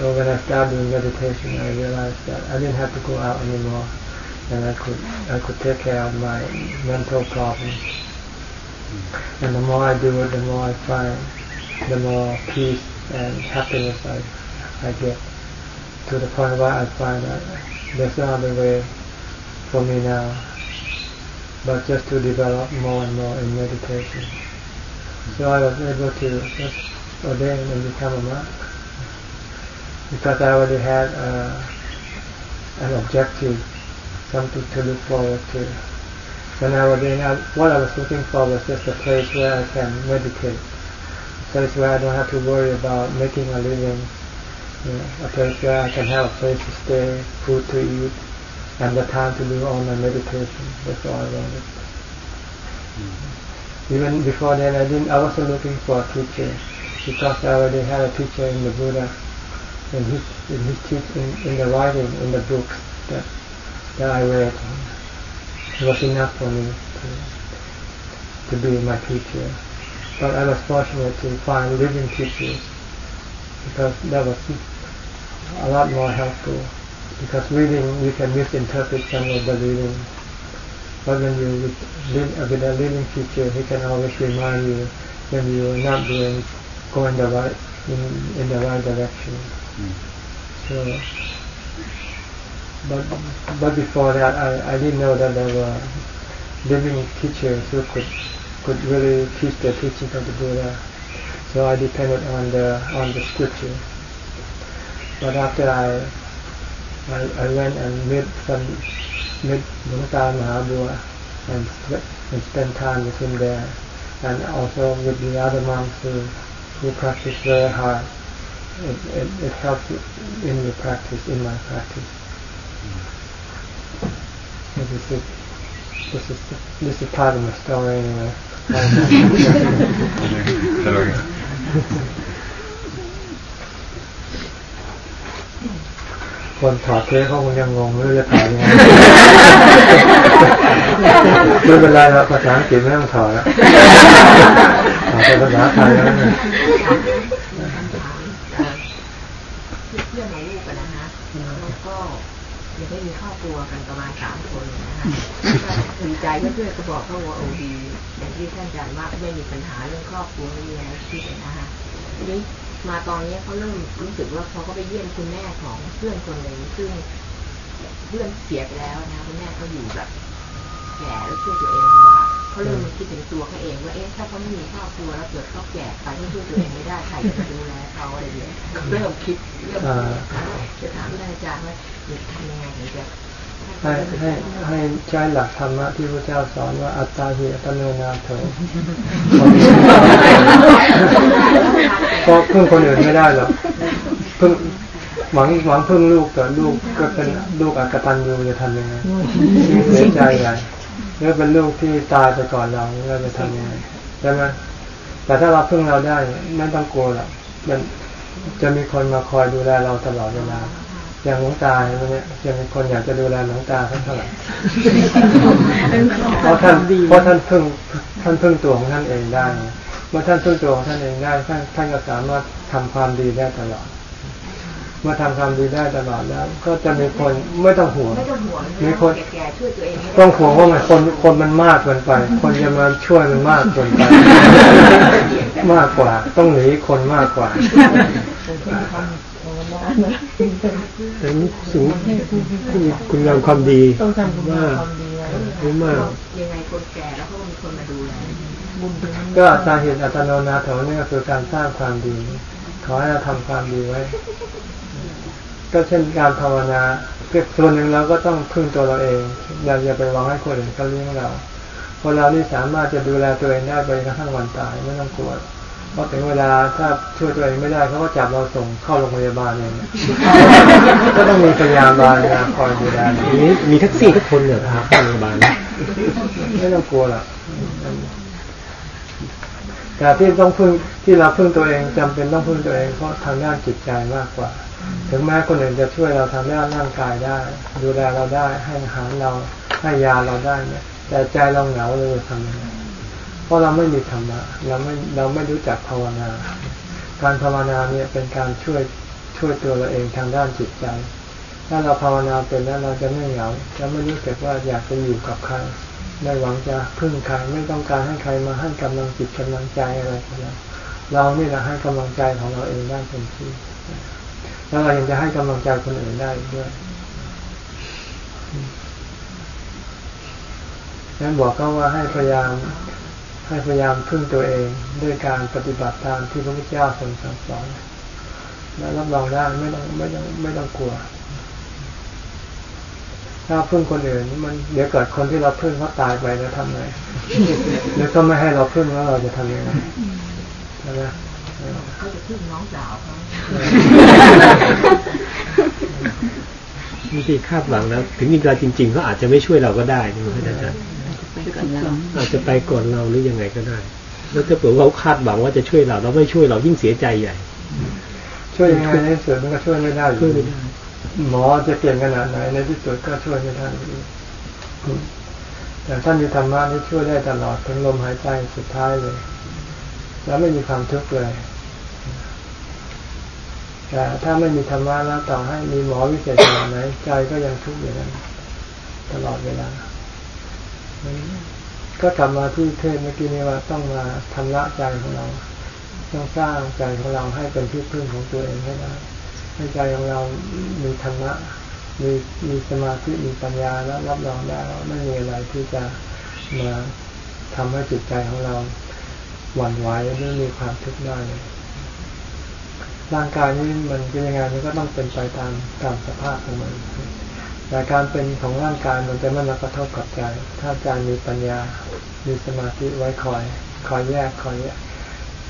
So when I started doing meditation, I realized that I didn't have to go out anymore, and I could I could take care of my mental problems. And the more I do it, the more I find, the more peace and happiness I I get. To the point where I find that there's no other way for me now, but just to develop more and more in meditation. So I was able to just ordain and become a monk because I already had uh, an objective, something to look forward to. When I was in, I, what I was looking for was just a place where I can meditate, a place where I don't have to worry about making a living, you know, a place where I can have a place to stay, food to eat, and the time to do all my meditation. That's all I wanted. Even before then, I didn't. I wasn't looking for a teacher because I already had a teacher in the Buddha in his in his teach, in, the writing in the books that that I read it was enough for me to to be my teacher. But I was fortunate to find living teachers because that was a lot more helpful. Because reading, you can misinterpret some of the reading. But when you live with a living teacher, he can always remind you when you are not doing, going the right in, in the right direction. Mm. So, but but before that, I, I didn't know that there were living teachers who could could really teach the teaching of the Buddha. So I depended on the on the scripture. But after I I, I went and met some met Hluang Mahabua and and spent time with him there, and also with the other monks who who practice very hard. It, it, it helps in the practice, in my practice. This is. This is this is part of my story anyway. คนถอดเทปเขาคงยังงงไม่รู้จะถอดยังไงไม่เป็นไรแล้วภาษาอังกฤษไม่ต้องถอดแล้วถอดเป็นภาษาไทยแล้วเนี่ยเพื่อนของลูกกันนะฮะแล้วก็ยังไม่มีครอบครัวกันประมาณสามคนนะฮะดีใจเพื่อนๆก็บอกเขาว่าโอ้ดีอย่างที่ท่านอาจารย์ว่าไม่มีปัญหาเรื่องครอบครัวไม่มีอะไรคิดนะฮะทีนี้ มาตอนนี้เขาเริ่มรู้สึกว่าเขาก็ไปเยี่ยมคุณแม่ของเพื่อนคนหนึ่งซึ่งเพื่อนเสียไปแล้วนะคุณแม่เขาอยู่แบบแก่แล้วช่วยตัวเองลำบากเขาเริ่มคิดถึงตัวเขาเองว่าเอ๊ะถ้าเขาไม่มีครอบครัวแล้วเกิดเขาแก่ไปเขาช่วยตัวเองไม่ได้ใครจะดูแลเขาอะไรอย่างเงี้ยเริ่มคิดเริ่มจะถามอาจารย์ว่าจะทำยังไงถึงจะ ให้ให้ให้ใช้หลักธรรมะที่พระเจ้าสอนว่าอัตตาหิอัตโนนาโถเพราะพึ่งคนอื่นไม่ได้หรอกพึ่งหวังหวังพึ่งลูกแต่ลูกก็เป็นลูกอักตันยูจะทำยังไงเสียใจใหญ่เมื่อเป็นลูกที่ตายไปก่อนเราเราจะทำยังไงใช่ไหมแต่ถ้าเราพึ่งเราได้ไม่ต้องกลัวหรอกมันจะมีคนมาคอยดูแลเราตลอดเวลา อย่างหลวงตาเนี่ยยังมีคนอยากจะดูแลหลวงตาเท่าไหร่เพราะท่านเพราะท่านพึ่งท่านพึ่งตัวของท่านเองได้เมื่อท่านพึ่งตัวของท่านเองได้ท่านท่านก็สามารถทำความดีได้ตลอด เมื่อทำความดีได้ตลอดแล้ว ก็จะมีคนไม่ต้องห่วงมีคนต้องห่วงว่ามันคนคนมันมากเกินไป คนจะมาช่วยมันมากเกินไป มากกว่าต้องหนีคนมากกว่า แต่นี้สูงคุณงามความดีต้องทำมากมากยังไงคนแก่แล้วก็มีคนมาดูแลก็สาเหตุอัตโนนาโถนี่ก็คือการสร้างความดี ขอให้เราทำความดีไว้ ก็เช่นการภาวนาเพื่อส่วนหนึ่งเราก็ต้องพึ่งตัวเราเองอย่าอย่าไปหวังให้คนอื่นเขาเลี้ยงเราคนเรานี่สามารถจะดูแลตัวเองได้ไปกระทั่งวันตายไม่ต้องกลัว พอถึงเวลาถ้าช่วยตัวเองไม่ได้เขาก็จับเราส่งเข้าโรงพยาบาลเองก็ต้องมีพยาบาลนะคอยดูแลนี้มีแท็กซี่ทุกคนเนี่ยครับโรงพยาบาลไม่ต้องกลัวหรอกแต่ที่ต้องพึ่งที่เราพึ่งตัวเองจำเป็นต้องพึ่งตัวเองเพราะทางด้านจิตใจมากกว่า ถึงแม้คนอื่นจะช่วยเราทำด้านร่างกายได้ ดูแลเราได้ให้อาหารเราให้ยาเราได้เนี่ยแต่ใจเราเหงาเลยทำยังไงพ ราะเราไม่มีธรรมะเราไม่เราไม่รู้จักภาวนา การภาวนาเนี่ยเป็นการช่วยช่วยตัวเราเองทางด้านจิตใจ ถ้าเราภาวนาเป็นแล้วเราจะไม่เหงาจะไม่รู้สึกว่าอยากจะอยู่กับใครไม่หวังจะพึ่งใครไม่ต้องการให้ใครมาให้กำลังจิตกำลังใจอะไรของเราเรานี่แหละให้กำลังใจของเราเองได้เต็มที่แล้วเรายังจะให้กำลังใจคนอื่นได้ด้วยนั้นบอกก็ว่าให้พยายาม ให้พยายามพึ่งตัวเองด้วยการปฏิบัติตามที่พระพุทธเจ้าทรงสั่งสอนและรับรองได้ไม่ต้องไม่ต้องไม่ต้องกลัว ถ้าพึ่งคนอื่นมันเดี๋ยวเกิดคนที่เราพึ่งเขาตายไปแล้วทำไงหรือเขาไม่ให้เราพึ่งแล้วเราจะทำยังไงใช่ไหมเขาจะพึ่งน้องสาวเขาบางทีคาดหวังแล้ว ถึงมีเวลาจริงๆเขาอาจจะไม่ช่วยเราก็ได้นี่อาจารย์ อาจจะไปก่อนเราหรือยังไงก็ได้ แล้วถ้าเผื่อเขาคาดหวังว่าจะช่วยเราเราไม่ช่วยเรายิ่งเสียใจใหญ่ ช่วยยังไงในที่สุดมันก็ช่วยไม่ได้ช่วยไม่ได้หมอจะเปลี่ยนขนาดไหนในที่สุดก็ช่วยไม่ได้แต่ท่านมีธรรมะนี่ช่วยได้ตลอดถึงลมหายใจสุดท้ายเลย แล้วไม่มีความทุกข์เลยแต่ถ้าไม่มีธรรมะแล้วต่อให้มีหมอวิเศษขนาดไหนใจก็ยังทุกข์อยู่นั้นตลอดเวลา ก็กลับมาที่เทศเมื่อกี้นี้ว่าต้องมาทำละใจของเรา ต้องสร้างใจของเราให้เป็นที่พึ่งของตัวเองให้ได้ให้ใจของเรามีธรรมะมีมีสมาธิมีปัญญาแล้วรับรองได้ว่าไม่มีอะไรที่จะมาทำให้จิตใจของเราหวั่นไหวหรือมีความทุกข์ได้เลยร่างกายนี้มันเป็นยังไงมันก็ต้องเป็นไปตามตามสภาพของมัน แต่การเป็นของร่างกายมันจะไม่มากระทบกับใจถ้าใจมีปัญญา มีสมาธิไว้คอย คอยแยกคอยแยก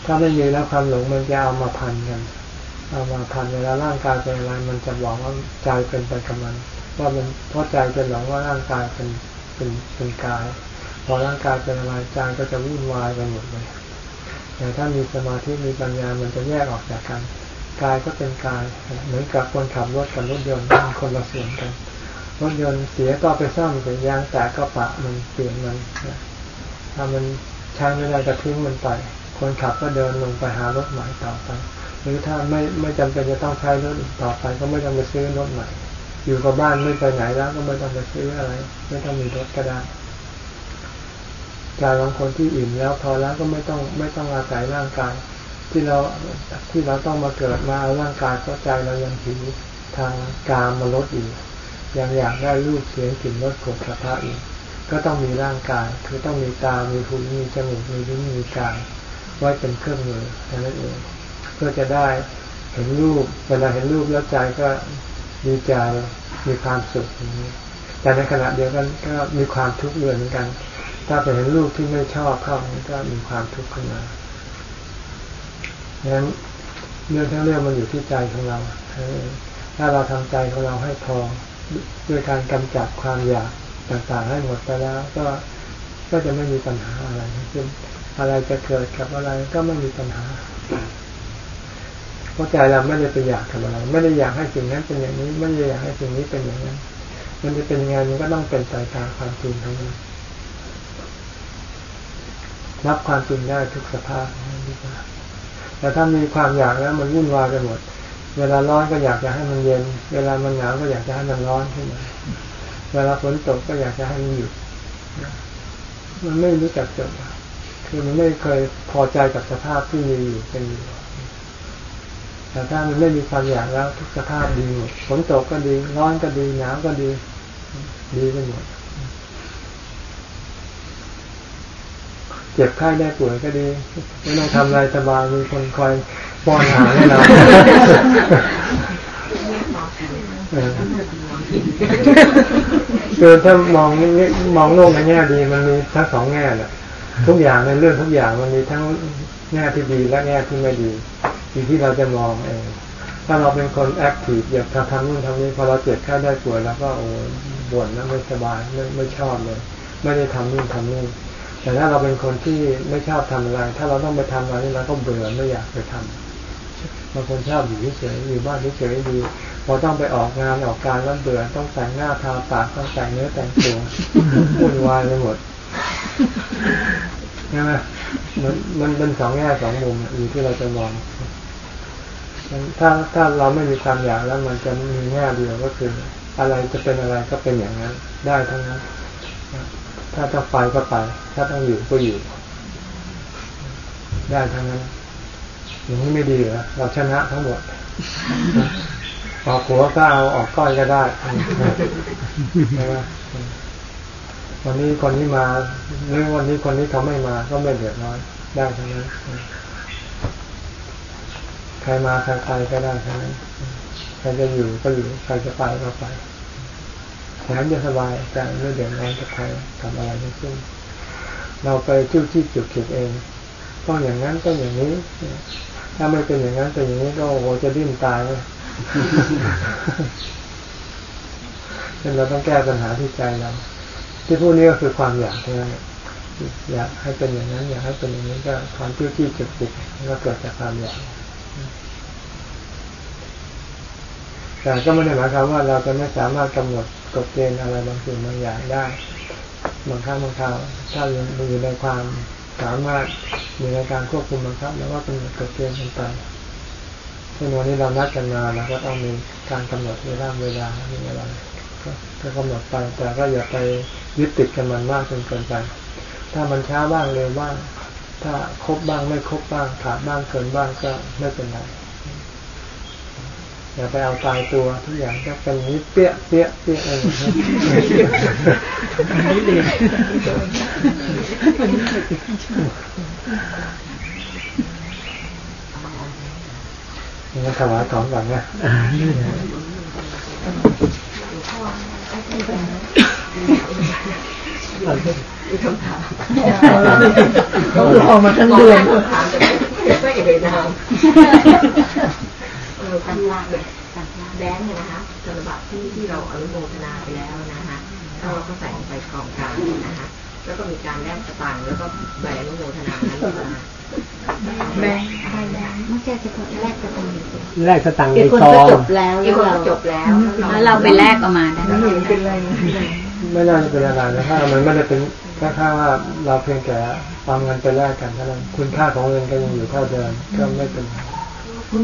ถ้าไม่มีแล้วความหลงมันจะเอามาพันกันเอามาพันเวลาร่างกายเป็นอะไรมันจะบอกว่าใจเป็นไปกับมันว่ามันเพราะใจจะหลงว่าร่างกายเป็นเป็นเป็นกาย พอร่างกายเป็นอะไรใจก็จะวุ่นวายไปหมดเลยแต่ถ้ามีสมาธิมีปัญญามันจะแยกออกจากกันกายก็เป็นกายเหมือนกับคนขับรถกับรถยนต์คนละส่วนกัน รถยนต์เสียก็ไปซ่อมเสียยางแตกก็ปะมันเปลี่ยนมันถ้ามันใช้ไม่ได้ก็ทิ้งมันไป คนขับก็เดินลงไปหารถใหม่ต่อไป หรือถ้าไม่ไม่จำเป็นจะต้องใช้รถต่อไป ก็ไม่ต้องไปซื้อรถใหม่ อยู่กับบ้านไม่ไปไหนแล้ว ก็ไม่ต้องไปซื้ออะไร ไม่ต้องมีรถก็ได้การบางคนที่อิ่มแล้วพอแล้วก็ไม่ต้องไม่ต้องอาศัยร่างกาย ที่เราที่เราต้องมาเกิดมาเอาร่างกายเพราะใจเรายังหิวทางกามมาลดอยู่ ยังอยากได้รูปเสียงกลิ่นรสขบสภาอีก ก็ต้องมีร่างกาย คือต้องมีตา มีหู มีจมูก มีลิ้น มีกาย ไว้เป็นเครื่องมือนั่นเอง เพื่อจะได้เห็นรูป เวลาเห็นรูปแล้วใจก็ดีใจ มีความสุขอย่างนี้ แต่ในขณะเดียวกันก็มีความทุกข์เเหมือนกัน ถ้าไปเห็นรูปที่ไม่ชอบเข้าก็มีความทุกข์ขึ้นมาดังนั้นเรื่องทั้งเรื่องมันอยู่ที่ใจของเรา ถ้าเราทำใจของเราให้พอ ด้วยการกำจัดความอยากต่างๆให้หมดไปแล้ว ก็ก็จะไม่มีปัญหาอะไรซึ่งอะไรจะเกิดกับอะไรก็ไม่มีปัญหาเพราะใจเราไม่ได้ไปอยากทำอะไร ไม่ได้อยากให้สิ่งนั้นเป็นอย่างนี้ ไม่ได้อยากให้สิ่งนี้เป็นอย่างนั้น มันจะเป็นงไงมันก็ต้องเป็นไปตามความจริงทั้งนั้นรับความจริงได้ทุกสภาพแต่ถ้ามีความอยากแล้วมันวุ่นวายไปหมด เวลาร้อนก็อยากจะให้มันเย็น เวลามันหนาวก็อยากจะให้มันร้อนขึ้นมาเวลาฝนตกก็อยากจะให้มันหยุดมันไม่รู้จักจบคือมันไม่เคยพอใจกับสภาพที่มีอยู่เป็นอยู่แต่ถ้ามันไม่มีความอยากแล้วทุกสภาพดีหมดฝนตกก็ดี ร้อนก็ดีหนาวก็ดี ดีไปหมดเจ็บไข้ได้ป่วยก็ดีไม่ต้องทำอะไรสบายมีคนคอย ป้อนอาหารให้เราคือถ้ามองมองโลกในแง่ดีมันมีทั้งสองแง่แหละทุกอย่างในเรื่องทุกอย่างมันมีทั้งแง่ที่ดีและแง่ที่ไม่ดีอยู่ที่เราจะมองเองถ้าเราเป็นคนแอคทีฟอยากทำนู่นทำนี้พอเราเจ็บแค่ได้ป่วยแล้วก็โอ้บ่นแล้วไม่สบายไม่ไม่ชอบเลย ไม่ได้ทำนู่นทำนี่แต่ถ้าเราเป็นคนที่ไม่ชอบทำอะไร ถ้าเราต้องไปทำอะไรเราก็เบื่อไม่อยากไปทำ บางคนชอบอยู่เฉยอยู่บ้านเฉยดีพอต้องไปออกงานออกการแล้วเบื่อต้องแต่งหน้าทาปากต้องแต่งเนื้อแต่งตัววุ่นวายไปหมดใช่ไหมมันมันเป็นสองแง่สองมุมอยู่ที่เราจะมองถ้าถ้าเราไม่มีความอยากแล้วมันจะมีแง่เดียวก็คือ อะไรจะเป็นอะไรก็เป็นอย่างนั้น ได้ทั้งนั้นถ้าต้องไปก็ไป ถ้าต้องอยู่ก็อยู่ ได้ทั้งนั้น อย่างนี้ไม่ดีเหรอเราชนะทั้งหมดออกหัวก็เอาออกก้อยก็ได้ใช่ไหมวันนี้คนนี้มาหรือวันนี้คนนี้เขาไม่มา ก็ไม่เดือดร้อนได้ทั้งนั้นใครมาใครไปก็ได้ทั้งนั้นใครจะอยู่ก็อยู่ใครจะไปก็ไปแถมจะสบายใจไม่เดือดร้อนกับใครทำอะไรทั้งสิ้นเราไปจุ้จี้จุดขิดเองต้องอย่างนั้นต้องอย่างนี้ ถ้าไม่เป็นอย่างนั้นเป็นอย่างนี้ก็โอ้จะดิ้นตายเลยฉะนั้นเราต้องแก้ปัญหาที่ใจเรา ที่พูดนี้ก็คือความอยากเท่านั้นอยากให้เป็นอย่างนั้น อยากให้เป็นอย่างนี้ก็ความที่ที่จุดติดก็เกิดจากความอยากแต่ก็ไม่ได้หมายความว่าเราจะไม่สามารถกำหนดกฎเกณฑ์อะไรบางสิ่งบางอย่างได้บางครั้งบางคราวถ้าอยู่ในความ สามารถมีในการควบคุมบังคับ แล้วว่ากำหนดกฎเกณฑ์ต่างๆเช่นวันนี้เรานัดกันมาเราก็ต้องมีการกำหนดเวลาเวลามีอะไรก็กำหนดไป แต่ก็อย่าไปยึดติดกับมันมากจนเกินไป ถ้ามันช้าบ้างเร็วบ้าง ถ้าครบบ้างไม่ครบบ้างขาดบ้างเกินบ้างก็ไม่เป็นไร อย่าไปเอาตายตัวทุกอย่างก็เป็นนี้เปี้ยเปี้ยเปี้ยอะไรนี่เลยนี่ถวายของก่อนนะคำถามเขาออกมาทั้งเดือนถามแต่ไม่เอ่ยนาม ออการลากแบบแบงค์เนี่ยนะคะธนบัตรที่ที่เราอนุโมทนาไปแล้วนะคะเราก็ใส่ลงไปกองกลางนะคะแล้วก็มีการแลกสตางค์แล้วก็ใบอนุโมทนานั้นมาแบงค์อะไรแบงค์ไม่ใช่เฉพาะแรกจะต้องมีแรกสตังค์ในอีกคนซอก็งจบแล้วอีกคนก็จบแล้วแล้วเราไปแลกเอามาได้ไหมไม่น่าจะเป็นอะไรนะถ้ามันไม่ได้เป็นแค่ค่าว่าเราเพียงแต่เอาเงินไปแลกกันเท่านั้นคุณค่าของเงินก็ยังอยู่เท่าเดิมก็ไม่เป็น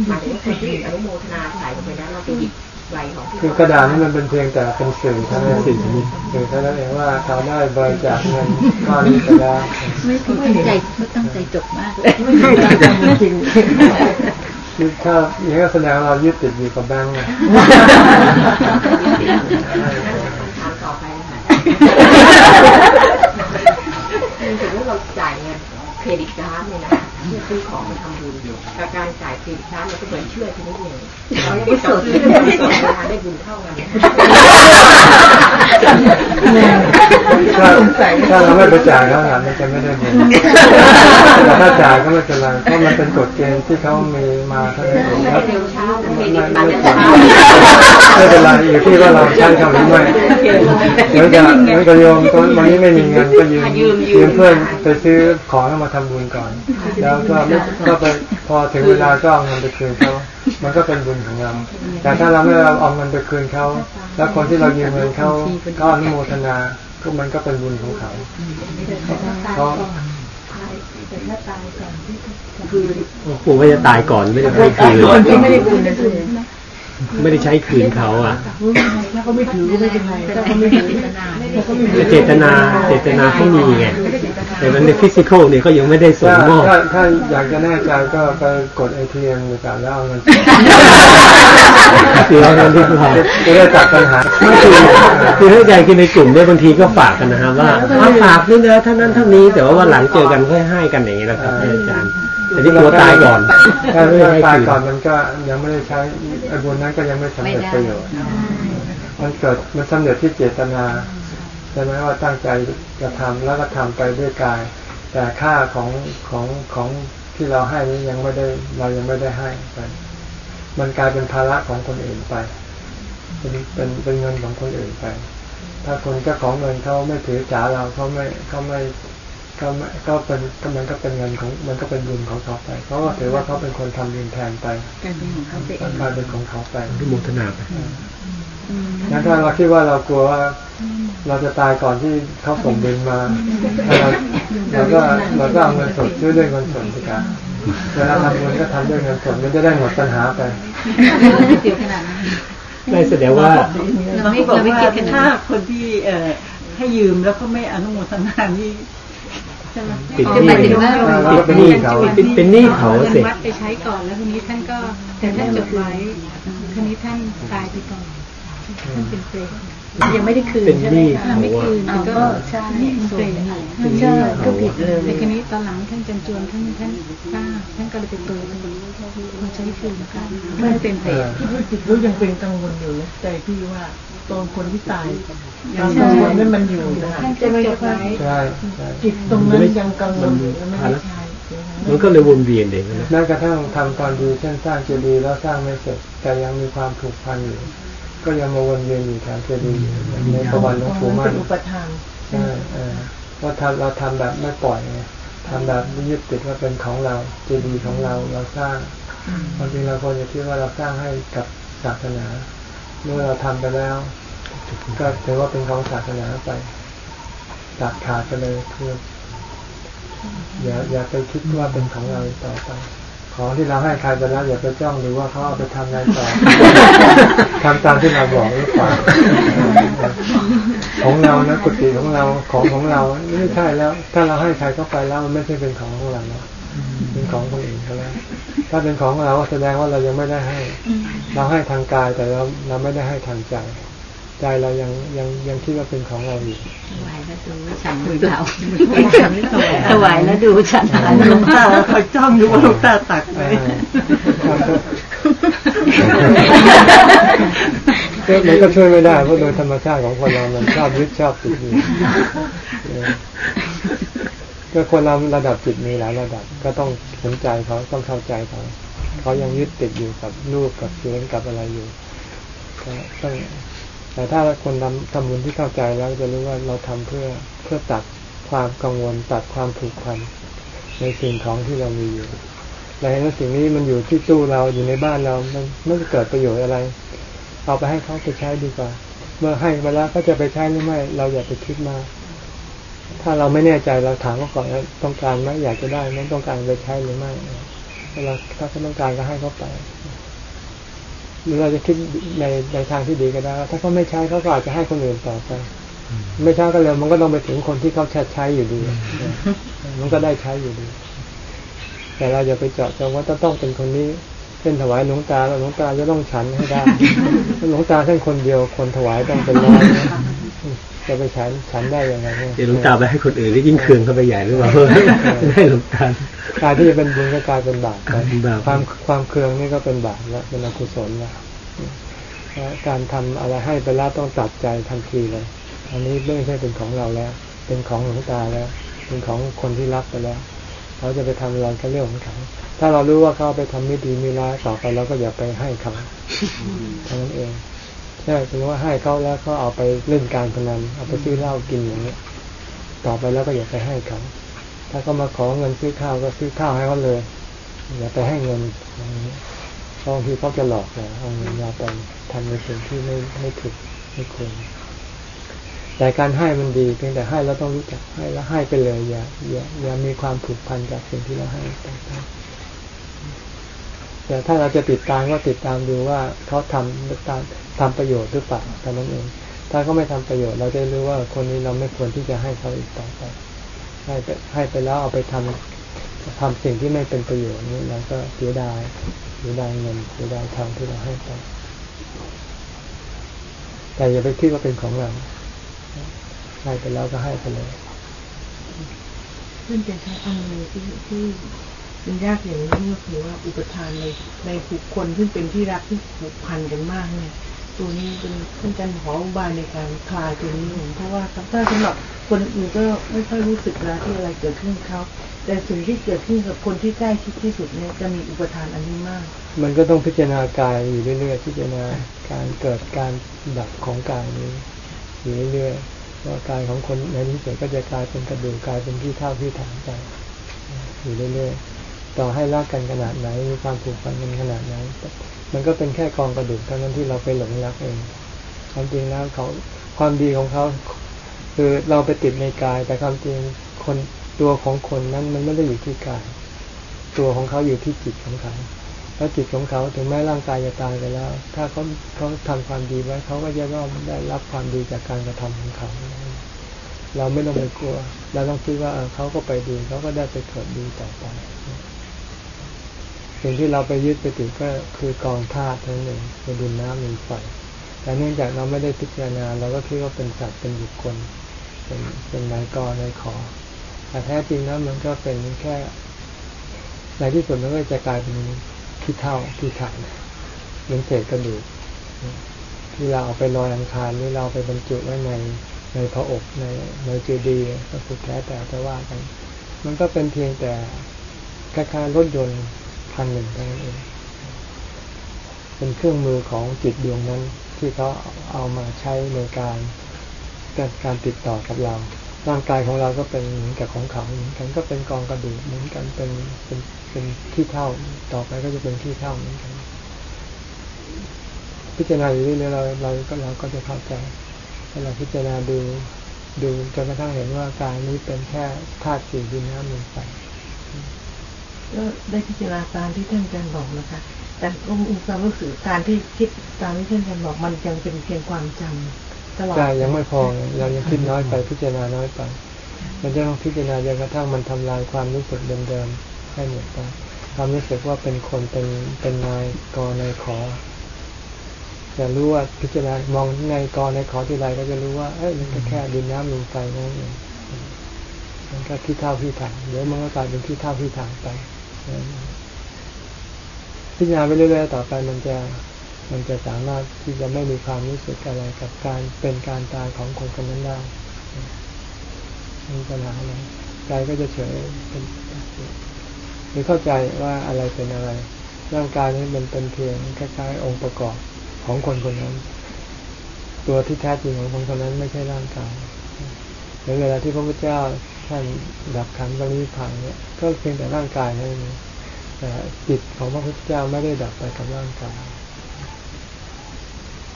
หมายถึงว่าคนที่อนุโมทนาใส่ลงไปแล้วเราไปหยิบใบของที่คือกระดาษนี่มันเป็นเพียงแต่เป็นสื่อเท่านั้นเองสื่อเท่านั้นเองว่าเขาได้บริจาคเงินก้อนนี้ไปแล้วไม่ตั้งใจเขาตั้งใจจบมากเลยจริงคือถ้าอย่างนี้ก็แสดงว่าเรายึดติดอยู่กับแบงค์ไงถามต่อไปนะคะคือสมมติเราจ่ายเงินเครดิตการ์ดเนี่ยนะที่ซื้อของมาทำบุญกับการจ่ายเครดิตการ์ดมันก็เหมือนเชื่อชนิดหนึ่งเรายังไม่สดเลยได้บุญเท่ากันถ้าถ้าเราไม่ไปจ่ายเขาหามันจะไม่ได้บุญแต่ถ้าจ่ายก็ไม่เป็นไรเพราะมันเป็นกฎเกณฑ์ที่เขามีมาเท่านั้นเองครับเร็วช้าเครไม่ดิไม่ตการ์ดไม่จะเป็นไรช้าไม่เป็นไรอยู่ที่ว่าเราใช้เขาหรือไม่เหมือนกับเหมือนกับโยมตอนวันนี้ไม่มีเงินก็ยืมยืมเพื่อนไปซื้อของแล้วมาทำบุญก่อนแล้วก็ไม่ก็ไปพอถึงเวลาก็เอาเงินไปคืนเขา มันก็เป็นบุญของเรา แต่ถ้าเราไม่เอาเงินไปคืนเขา แล้วคนที่เรายืมเงินเขาก็อนุโมทนาก็มันก็เป็นบุญของเขาเขาปู่ว่าจะตายก่อนไม่ได้คืนไม่ได้คืนะคือไม่ ได้ใช้คืนเขาอะถ้าเขาไม่ถือก็ไม่เป็นไรถ้าเขาไม่ถือแต่เจตนาเจตนาเขามีไงแต่มันในฟิสิกอลเนี่ยเขายังไม่ได้ส่งถ้ามอบถ้าถ้าอยากจะแน่ใจก็ไปกดเอทีเอ็มดีกว่าแล้วเอาเงินเสียเงินที่พอจะได้ตัดปัญหาคือเข้าใจคือในกลุ่มเนี่ยบางทีก็ฝากกันนะครับว่าเอาฝากนี่นะเท่านั้นเท่านี้แต่ว่าวันหลังเจอกันค่อยให้กันอย่างนี้นะครับอาจารย์ แต่ที่ตัวตายก่อนถ้าไม่ถ้าให้ตายคืนก่อนมันก็ยังไม่ได้ใช้ไอ้บุญนั้นก็ยังไม่สำเร็จประโยชน์มันเกิดมันสำเร็จที่เจตนาใช่ไหมว่าตั้งใจจะทำแล้วก็ทำไปด้วยกาย แต่ค่าของของของที่เราให้นี้ยังไม่ได้เรายังไม่ได้ให้ไปมันกลายเป็นภาระของคนอื่นไป เป็นเป็นเป็นเงินของคนอื่นไป ถ้าคนเจ้าของเงินเขาไม่ถือจ๋าเราเขาไม่เขาไม่ เขาไม่ก็เป็นก็มันก็เป็นเงินของมันก็เป็นบุญของเขาไปเขาก็ถือว่าเขาเป็นคนทำบุญแทนไปการเป็นของเขาไปเอมันงกลายเป็นของเขาไปอนุโมทนาไปงั้นถ้าเราคิดว่าเรากลัวว่าเราจะตายก่อนที่เขาส่งบินมาเราเราก็เราก็เอาเงินสดซื้อด้วยเงินสดสิครับเวลาทำบุญก็ทำด้วยเงินสดมันจะได้หมดปัญหาไปไม่เสียขนาดนั้นได้แสดงว่าเราไม่บอเรากไม่ว่าคิดขนาถ้าดนั้นคนที่เอ่อให้ยืมแล้วเขาไม่อนุโมทนานี่ใช่ไหมปิดอ๋อหหนี้มายถึงว่าปิดหนี้เขาปิดเป็นหนี้เขาเงินเสร็จวัดไปใช้ก่อนแล้วทีนี้ท่านก็แต่ท่านจดไว้ทีนี้ท่านตายไปก่อนท่านเป็นเปรตยังไม่ได้คืนเป็นใช่หไหมนี้คะเขาไม่อะคืนเอาก็ก็ใช่นี่เป็นเปรตอยู่ใช่ก็ผิดเลยแต่ทีนี้ตอนหลังท่านจันจวนท่านท่านทราบท่านก็เลยไปเปิดมาใช้คืนกันไม่ได้เป็นเปรตที่รู้สึกรู้ยังเป็นกังวลอยู่นะใจพี่ว่า ตอนคนที่ตายยังกังวลนั้นมันอยู่นะท่านจะจดไว้ใช่ใช่จิตตรงนั้นยังกังวลอยู่แล้วไม่ได้ใช่มันก็เลยวนเวียนเองนะแม้กระทั่งทำตอนดีเช่นสร้างเจดีย์แล้วสร้างไม่เสร็จ แต่ยังมีความผูกพันอยู่ ก็ยังมาวนเวียนอยู่แถวเจดีย์อยู่ในประวัติหลวงปู่มั่เป็นนอุปทานใช่เออว่าทำเราทำแบบไม่ปล่อยไงทำแบบไม่ยึดติดว่าเป็นของเราเจดีย์ของเราเราสร้างความจริงเราควรจะคิดว่าเราสร้างให้กับศาสนา เมื่อเราทำไปแล้ว ก็ถือว่าเป็นของศาสนาไปตัดขาดไปเลยคืออย่าอย่าไปคิดว่าเป็นของเราต่อไป ของที่เราให้ใครไปแล้ว อย่าไปจ้องดูว่าเขาเอาไปทำอะไรต่อทำตามที่เราบอกหรือเปล่าของเรานะกุฏิของเราของของเราไม่ใช่แล้ว ถ้าเราให้ใครเข้าไปแล้วมันไม่ใช่เป็นของของเราแล้ว เป็นของคนอื่นเขาแล้ว ถ้าเป็นของเราแสดงว่าเรายังไม่ได้ให้ เราให้ทางกายแต่เราเราไม่ได้ให้ทางใจ ใจเรายังยังยังคิดว่าเป็นของเราอยู่ถวายแล้วดูฉันหรือเปล่าถวายแล้วดูฉันหาหลวงตาคอยจ้องอยู่ว่าหลวงตาตักไหมก็มันก็ช่วยไม่ได้เพราะโดยธรรมชาติของคนเรามันชอบยึดชอบติดอยู่ ก็คนเราระดับจิตมีหลายระดับก็ต้องสนใจเขาต้องเข้าใจเขาเขายังยึดติดอยู่กับรูปกับเสียงกับอะไรอยู่ก็ต้องแต่ถ้าคนทำทำบุญที่เข้าใจแล้วจะรู้ว่าเราทำเพื่อเพื่อตัดความกังวลตัดความผูกพันในสิ่งของที่เรามีอยู่เราเห็นว่าสิ่งนี้มันอยู่ที่ตู้เราอยู่ในบ้านเรา มันไม่เกิดประโยชน์อะไร เอาไปให้เขาไปใช้ดีกว่า เมื่อให้ไปแล้วก็จะไปใช้หรือไม่ เราอย่าไปคิดมาก ถ้าเราไม่แน่ใจเราถามเขาก่อนต้องการไหมอยากจะได้ไหมต้องการไปใช้หรือไม่เราถ้าเขาต้องการก็ให้เขาไป หรือเราจะคิดในในทางที่ดีก็ได้ ถ้าเขาไม่ใช้เขาก็อาจจะให้คนอื่นต่อไปไม่ใช้ก็เลยมันก็ต้องไปถึงคนที่เขาใช้อยู่ดีมันก็ได้ใช้อยู่ดี แต่เราอย่าไปเจาะจงว่าต้องเป็นคนนี้เส้นถวายหลวงตาแล้วหลวงตาจะต้องฉันให้ได้หลวงตาเส้นคนเดียวคนถวายต้องเป็นร้อย จะไปฉันฉันได้ยังไงเดี๋ยวหลวงตาไปให้คนอื่นที่ยิ่งเคืองเข้าไปใหญ่หรือเปล่าให้หลวงตาการที่จะเป็นบุญก็กลายเป็นบาปไปความความเคืองนี่ก็เป็นบาปแล้วเป็นอกุศลแล้วการทำอะไรให้ไปแล้วต้องตัดใจทันทีเลย อันนี้ไม่ใช่เป็นของเราแล้ว เป็นของหลวงตาแล้ว เป็นของคนที่รับไปแล้วเขาจะไปทำอะไรก็เรื่องของเขาถ้าเรารู้ว่าเขาไปทำไม่ดีไม่ร้ายต่อไปเราก็อย่าไปให้เขาเท่านั้นเอง ใช่ถึงว่าให้เขาแล้วก็เอาไปเล่นการพนันเอาไปซื้อเหล้ากินอย่างนี้ยต่อไปแล้วก็อย่าไปให้เขาถ้าเขามาขอเงินซื้อข้าวก็ซื้อข้าวให้เขาเลยอย่าไปให้เงินอย่างนี้บางทีเขาจะหลอกเราเอาเงินเราไปทำในสิ่งที่ไม่ไม่ถูกไม่ควรแต่การให้มันดีเพียงแต่ให้แล้วต้องรู้จักให้แล้วให้ไปเลยอย่าอย่าอย่ามีความผูกพันจากสิ่งที่เราให้แต่ถ้าเราจะติดตามก็ติดตามดูว่าเขาทำตาม ทำประโยชน์หรือเปล่าแต่นั้นเอง ถ้าเขาไม่ทำประโยชน์เราจะรู้ว่าคนนี้เราไม่ควรที่จะให้เขาอีกต่อไป ให้ไปให้ไปแล้วเอาไปทำทำสิ่งที่ไม่เป็นประโยชน์นี้เราก็เสียดายเสียดายเงินเสียดายทางที่เราให้ไป แต่อย่าไปคิดว่าเป็นของเราให้ไปแล้วก็ให้ไปเลยเพื่อนจะใช้อันนึงที่ที่มันยากอย่างนี้ก็คือว่าอุปทานในในบุคคลซึ่งเป็นที่รักที่ผูกพันกันมากเนี่ย ตัวนี้เป็นท่านอาจารขออุบายในการคลายตัวนี้ผมเพราะว่าถ้าสำหรับคนอื่นก็ไม่ค่อยรู้สึกแล้วที่อะไรเกิดขึ้นเขาแต่สิ่งที่เกิดขึ้นกับคนที่ใกล้ชิดที่สุดเนี่ยจะมีอุปทานอันนี้มาก มันก็ต้องพิจารณากายอยู่เรื่อยๆพิจารณาการเกิดการดับของกายนี้อยู่เรื่อยๆว่ากายของคนในนี้เสร็จก็จะกลายเป็นกระดูกกลายเป็นที่เท่าที่ฐานไปอยู่เรื่อยๆต่อให้รักกันขนาดไหนมีความผูกพันกันขนาดไหน มันก็เป็นแค่กองกระดูกเท่านั้นที่เราไปหลงรักเองความจริงแล้วเขาความดีของเขาคือเราไปติดในกาย แต่ความจริงคนตัวของคนนั้นมันไม่ได้อยู่ที่กาย ตัวของเขาอยู่ที่จิตของเขาแล้วจิตของเขาถึงแม้ร่างกายจะตายไปแล้ว ถ้าเขาเขาทำความดีไว้เขาก็จะต้องได้รับความดีจากการกระทำของเขา เราไม่ต้องไปกลัว เราต้องคิดว่าเขาก็ไปดีเขาก็ได้ไปเกิดดีต่อไป สิ่งที่เราไปยึดไปติดก็คือกองธาตุทั้งนึ่งคือดินน้ำลมไฟแต่เนื่องจากเราไม่ได้พิจารณาเราก็คิดว่าเป็นสัตว์เป็นบุคคล เป็นเป็นนายกนายขอแต่แท้จริงแล้วมันก็เป็นแค่ในที่สุดมันก็จะกลายเป็นขี้เท่าขี้ถ่านเป็นเศษกระดูกที่เราเอาไปลอยอังคารหรือเราไปบรรจุไว้ในในพระอกในในเจดีย์ก็สุดแท้แต่จะว่ากัน มันก็เป็นเพียงแต่คล้ายๆรถยนต์ พันหนึ่งเท่านั้นเอง เป็นเครื่องมือของจิตดวงนั้นที่เขาเอามาใช้ในการการการติดต่อกับเรา ร่างกายของเราก็เป็นเหมือนกับของเขาเหมือนกันก็เป็นกองกระดูกเหมือนกันเป็นเป็นเป็นที่เท่าต่อไปก็จะเป็นที่เท่าเหมือนกัน พิจารณาอยู่เรื่อยๆเราเราก็เราก็จะเข้าใจถ้าเราพิจารณาดูดูจนกระทั่งเห็นว่ากายนี้เป็นแค่ธาตุสี่ดินน้ำลมไฟ ก็ได้พิจารณาตามที่ท่านอาจารย์บอกนะคะ แต่ก็มีความรู้สึกการที่คิดตามที่ท่านอาจารย์บอกมันยังเป็นเพียงความจำตลอดใช่ยังไม่พอเรายังคิดน้อยไปพิจารณาน้อยไปมันจะต้องพิจารณาจนกระทั่งมันทำลายความรู้สึกเดิมๆให้หมดไปความรู้สึกว่าเป็นคนเป็นเป็นนายกนายขอจะรู้ว่าพิจารณามองในกรในขอที่ไรก็จะรู้ว่าเอ้ยมันก็แค่ดินน้ำลมไฟนั่นเองมันก็ที่เท่าที่ถังเดี๋ยวมันก็กลายเป็นที่เท่าที่ถังไป พิจารณาไปเรื่อยๆต่อไปมันจะมันจะสามารถที่จะไม่มีความรู้สึกอะไรกับการเป็นการตายของคนคนนั้นได้มีปัญหาอะไรใจก็จะเฉยเป็นหรือเข้าใจว่าอะไรเป็นอะไร ร่างกายนี้มันเป็นเพียงคล้ายๆองค์ประกอบของคนคนนั้น ตัวที่แท้จริงของคนคนนั้นไม่ใช่ร่างกายในเวลาที่พระพุทธเจ้า ท่านดับขันธ์ปรินิพพานเนี่ยก็เพียงแต่ร่างกายนั่นเองแต่จิตของพระพุทธเจ้าไม่ได้ดับไปกับร่างกาย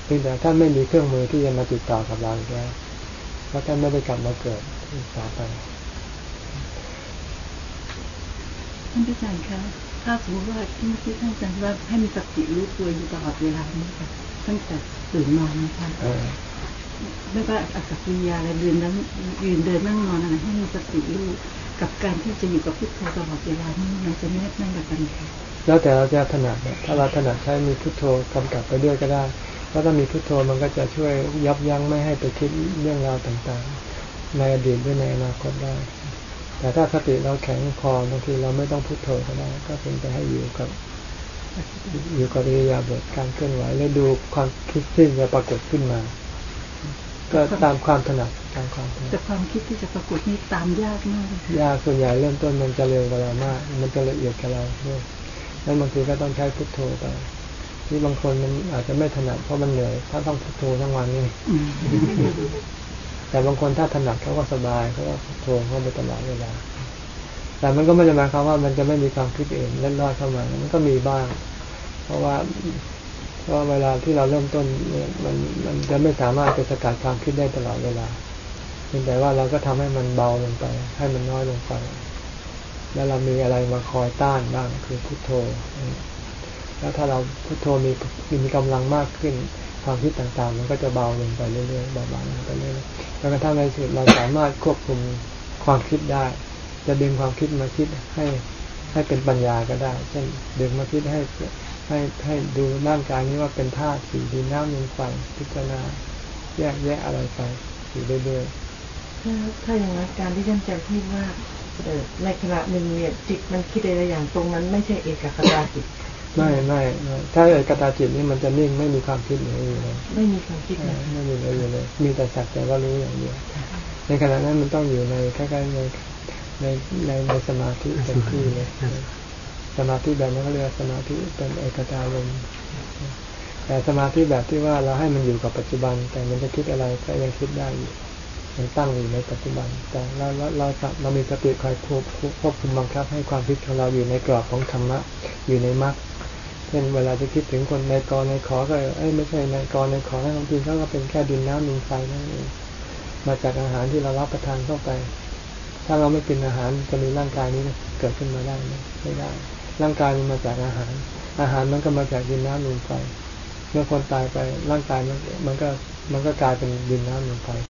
เพียงแต่ท่านไม่มีเครื่องมือที่จะมาติดต่อกับเราแล้วเพราะท่านไม่ได้กลับมาเกิดต่อไปท่านอาจารย์คะถ้าสมมติว่าที่เมื่อกี้ท่านอาจารย์ว่าให้มีสติรู้ตัวอยู่ตลอดเวลานี้ค่ะตั้งแต่ตื่นนอนนะคะ ไม่ว่าอักษิยาอะไรเดินนั้นยืนเดินนั่งนอนอะไรให้มีสติรู้กับการที่จะอยู่กับพุทโธตลอดเวลานี้มันจะแนบแน่นกันค่ะแล้วแต่เราจะถนัดถ้าเราถนัดใช้มีพุทโธกำกับไปด้วยก็ได้ถ้าถ้ามีพุทโธมันก็จะช่วยยับยั้งไม่ให้ไปคิดเรื่องราวต่างๆ ในอดีตหรือในอนาคตได้ แต่ถ้าสติเราแข็งพอบางทีเราไม่ต้องพุทโธก็ได้ก็เป็นไปให้อยู่กับอยู่กับอิริยาบถการเคลื่อนไหวแล้วดูความคิดที่จะปรากฏขึ้นมา ก็ตามความถนัดตามความถนัดแต่ความคิดที่จะปรากฏนี่ตามยากมากยากส่วนใหญ่เริ่มต้นมันจะเร็วกว่าเรามาก มันจะละเอียดกว่าเราด้วยนั้นบางทีก็ต้องใช้พุทโธไปที่บางคนมันอาจจะไม่ถนัดเพราะมันเหนื่อยถ้าต้องพุทโธทั้งวันนี่แต่บางคนถ้าถนัดเขาก็สบายเขาก็โทรเข้าไปตลอดเวลาแต่มันก็ไม่ได้หมายความว่ามันจะไม่มีความคิดเองเล่นรอดเข้ามา มันก็มีบ้าง เพราะว่า เพราะเวลาที่เราเริ่มต้นมันมันจะไม่สามารถจะสกัดความคิดได้ตลอดเวลาเพียงแต่ว่าเราก็ทำให้มันเบาลงไป ให้มันน้อยลงไป แล้วเรามีอะไรมาคอยต้านบ้างคือพุโทโธ แล้วถ้าเราพุโทโธมีมีกำลังมากขึ้นความคิดต่างๆ มันก็จะเบาลงไปเรื่อยๆเบาๆลงไปเรื่อยๆแล้วกระทั่งในสุดเราสามารถควบคุมความคิดได้ จะดึงความคิดมาคิดให้ให้เป็นปัญญาก็ได้ เช่นดึงมาคิดให้ ให้ให้ดูร่างกายนี้ว่าเป็นธาตุสีดินน้ำลมไฟพิจารณาแยกแยะอะไรไปอยู่เรื่อยๆถ้าถ้าอย่างนั้นการที่ท่านจะพูดว่าในขณะหนึ่งเนี่ยจิตมันคิดอะไรอย่างตรงนั้นไม่ใช่เอกคตาจิตไม่ไม่ถ้าเกิดกตาจิตนี่มันจะนิ่งไม่มีความคิดเลยไม่มีความคิดไม่มีเลยเลย มีแต่สักแต่ว่ารู้อย่างเดียวในขณะนั้นมันต้องอยู่ในใกล้ๆในในในในสมาธิเต็มที่เลย สมาธิแบบนั้นก็เรียกสมาธิเป็นเอกตาลมแต่สมาธิแบบที่ว่าเราให้มันอยู่กับปัจจุบัน แต่มันจะคิดอะไรก็ยังคิดได้อยู่มันตั้งอยู่ในปัจจุบัน แต่เราเราเรามีสติคอยควบควบคุมบังคับ ให้ความคิดของเราอยู่ในกรอบของธรรมะอยู่ในมรรคเช่นเวลาจะคิดถึงคนในกรในขอก็เอ้ยไม่ใช่ในกรในขอนะบางทีเขาก็เป็นแค่ดินน้ำลมไฟนั่นเองมาจากอาหารที่เรารับประทานเข้าไป ถ้าเราไม่กินอาหารจะมีร่างกายนี้เกิดขึ้นมาได้ไหมไม่ได้ ร่างกายมันมาจากอาหาร อาหารมันก็มาจากดินน้ำลมไฟเมื่อคนตายไปร่างกายมันมันก็มันก็กลายเป็นดินน้ำลมไฟ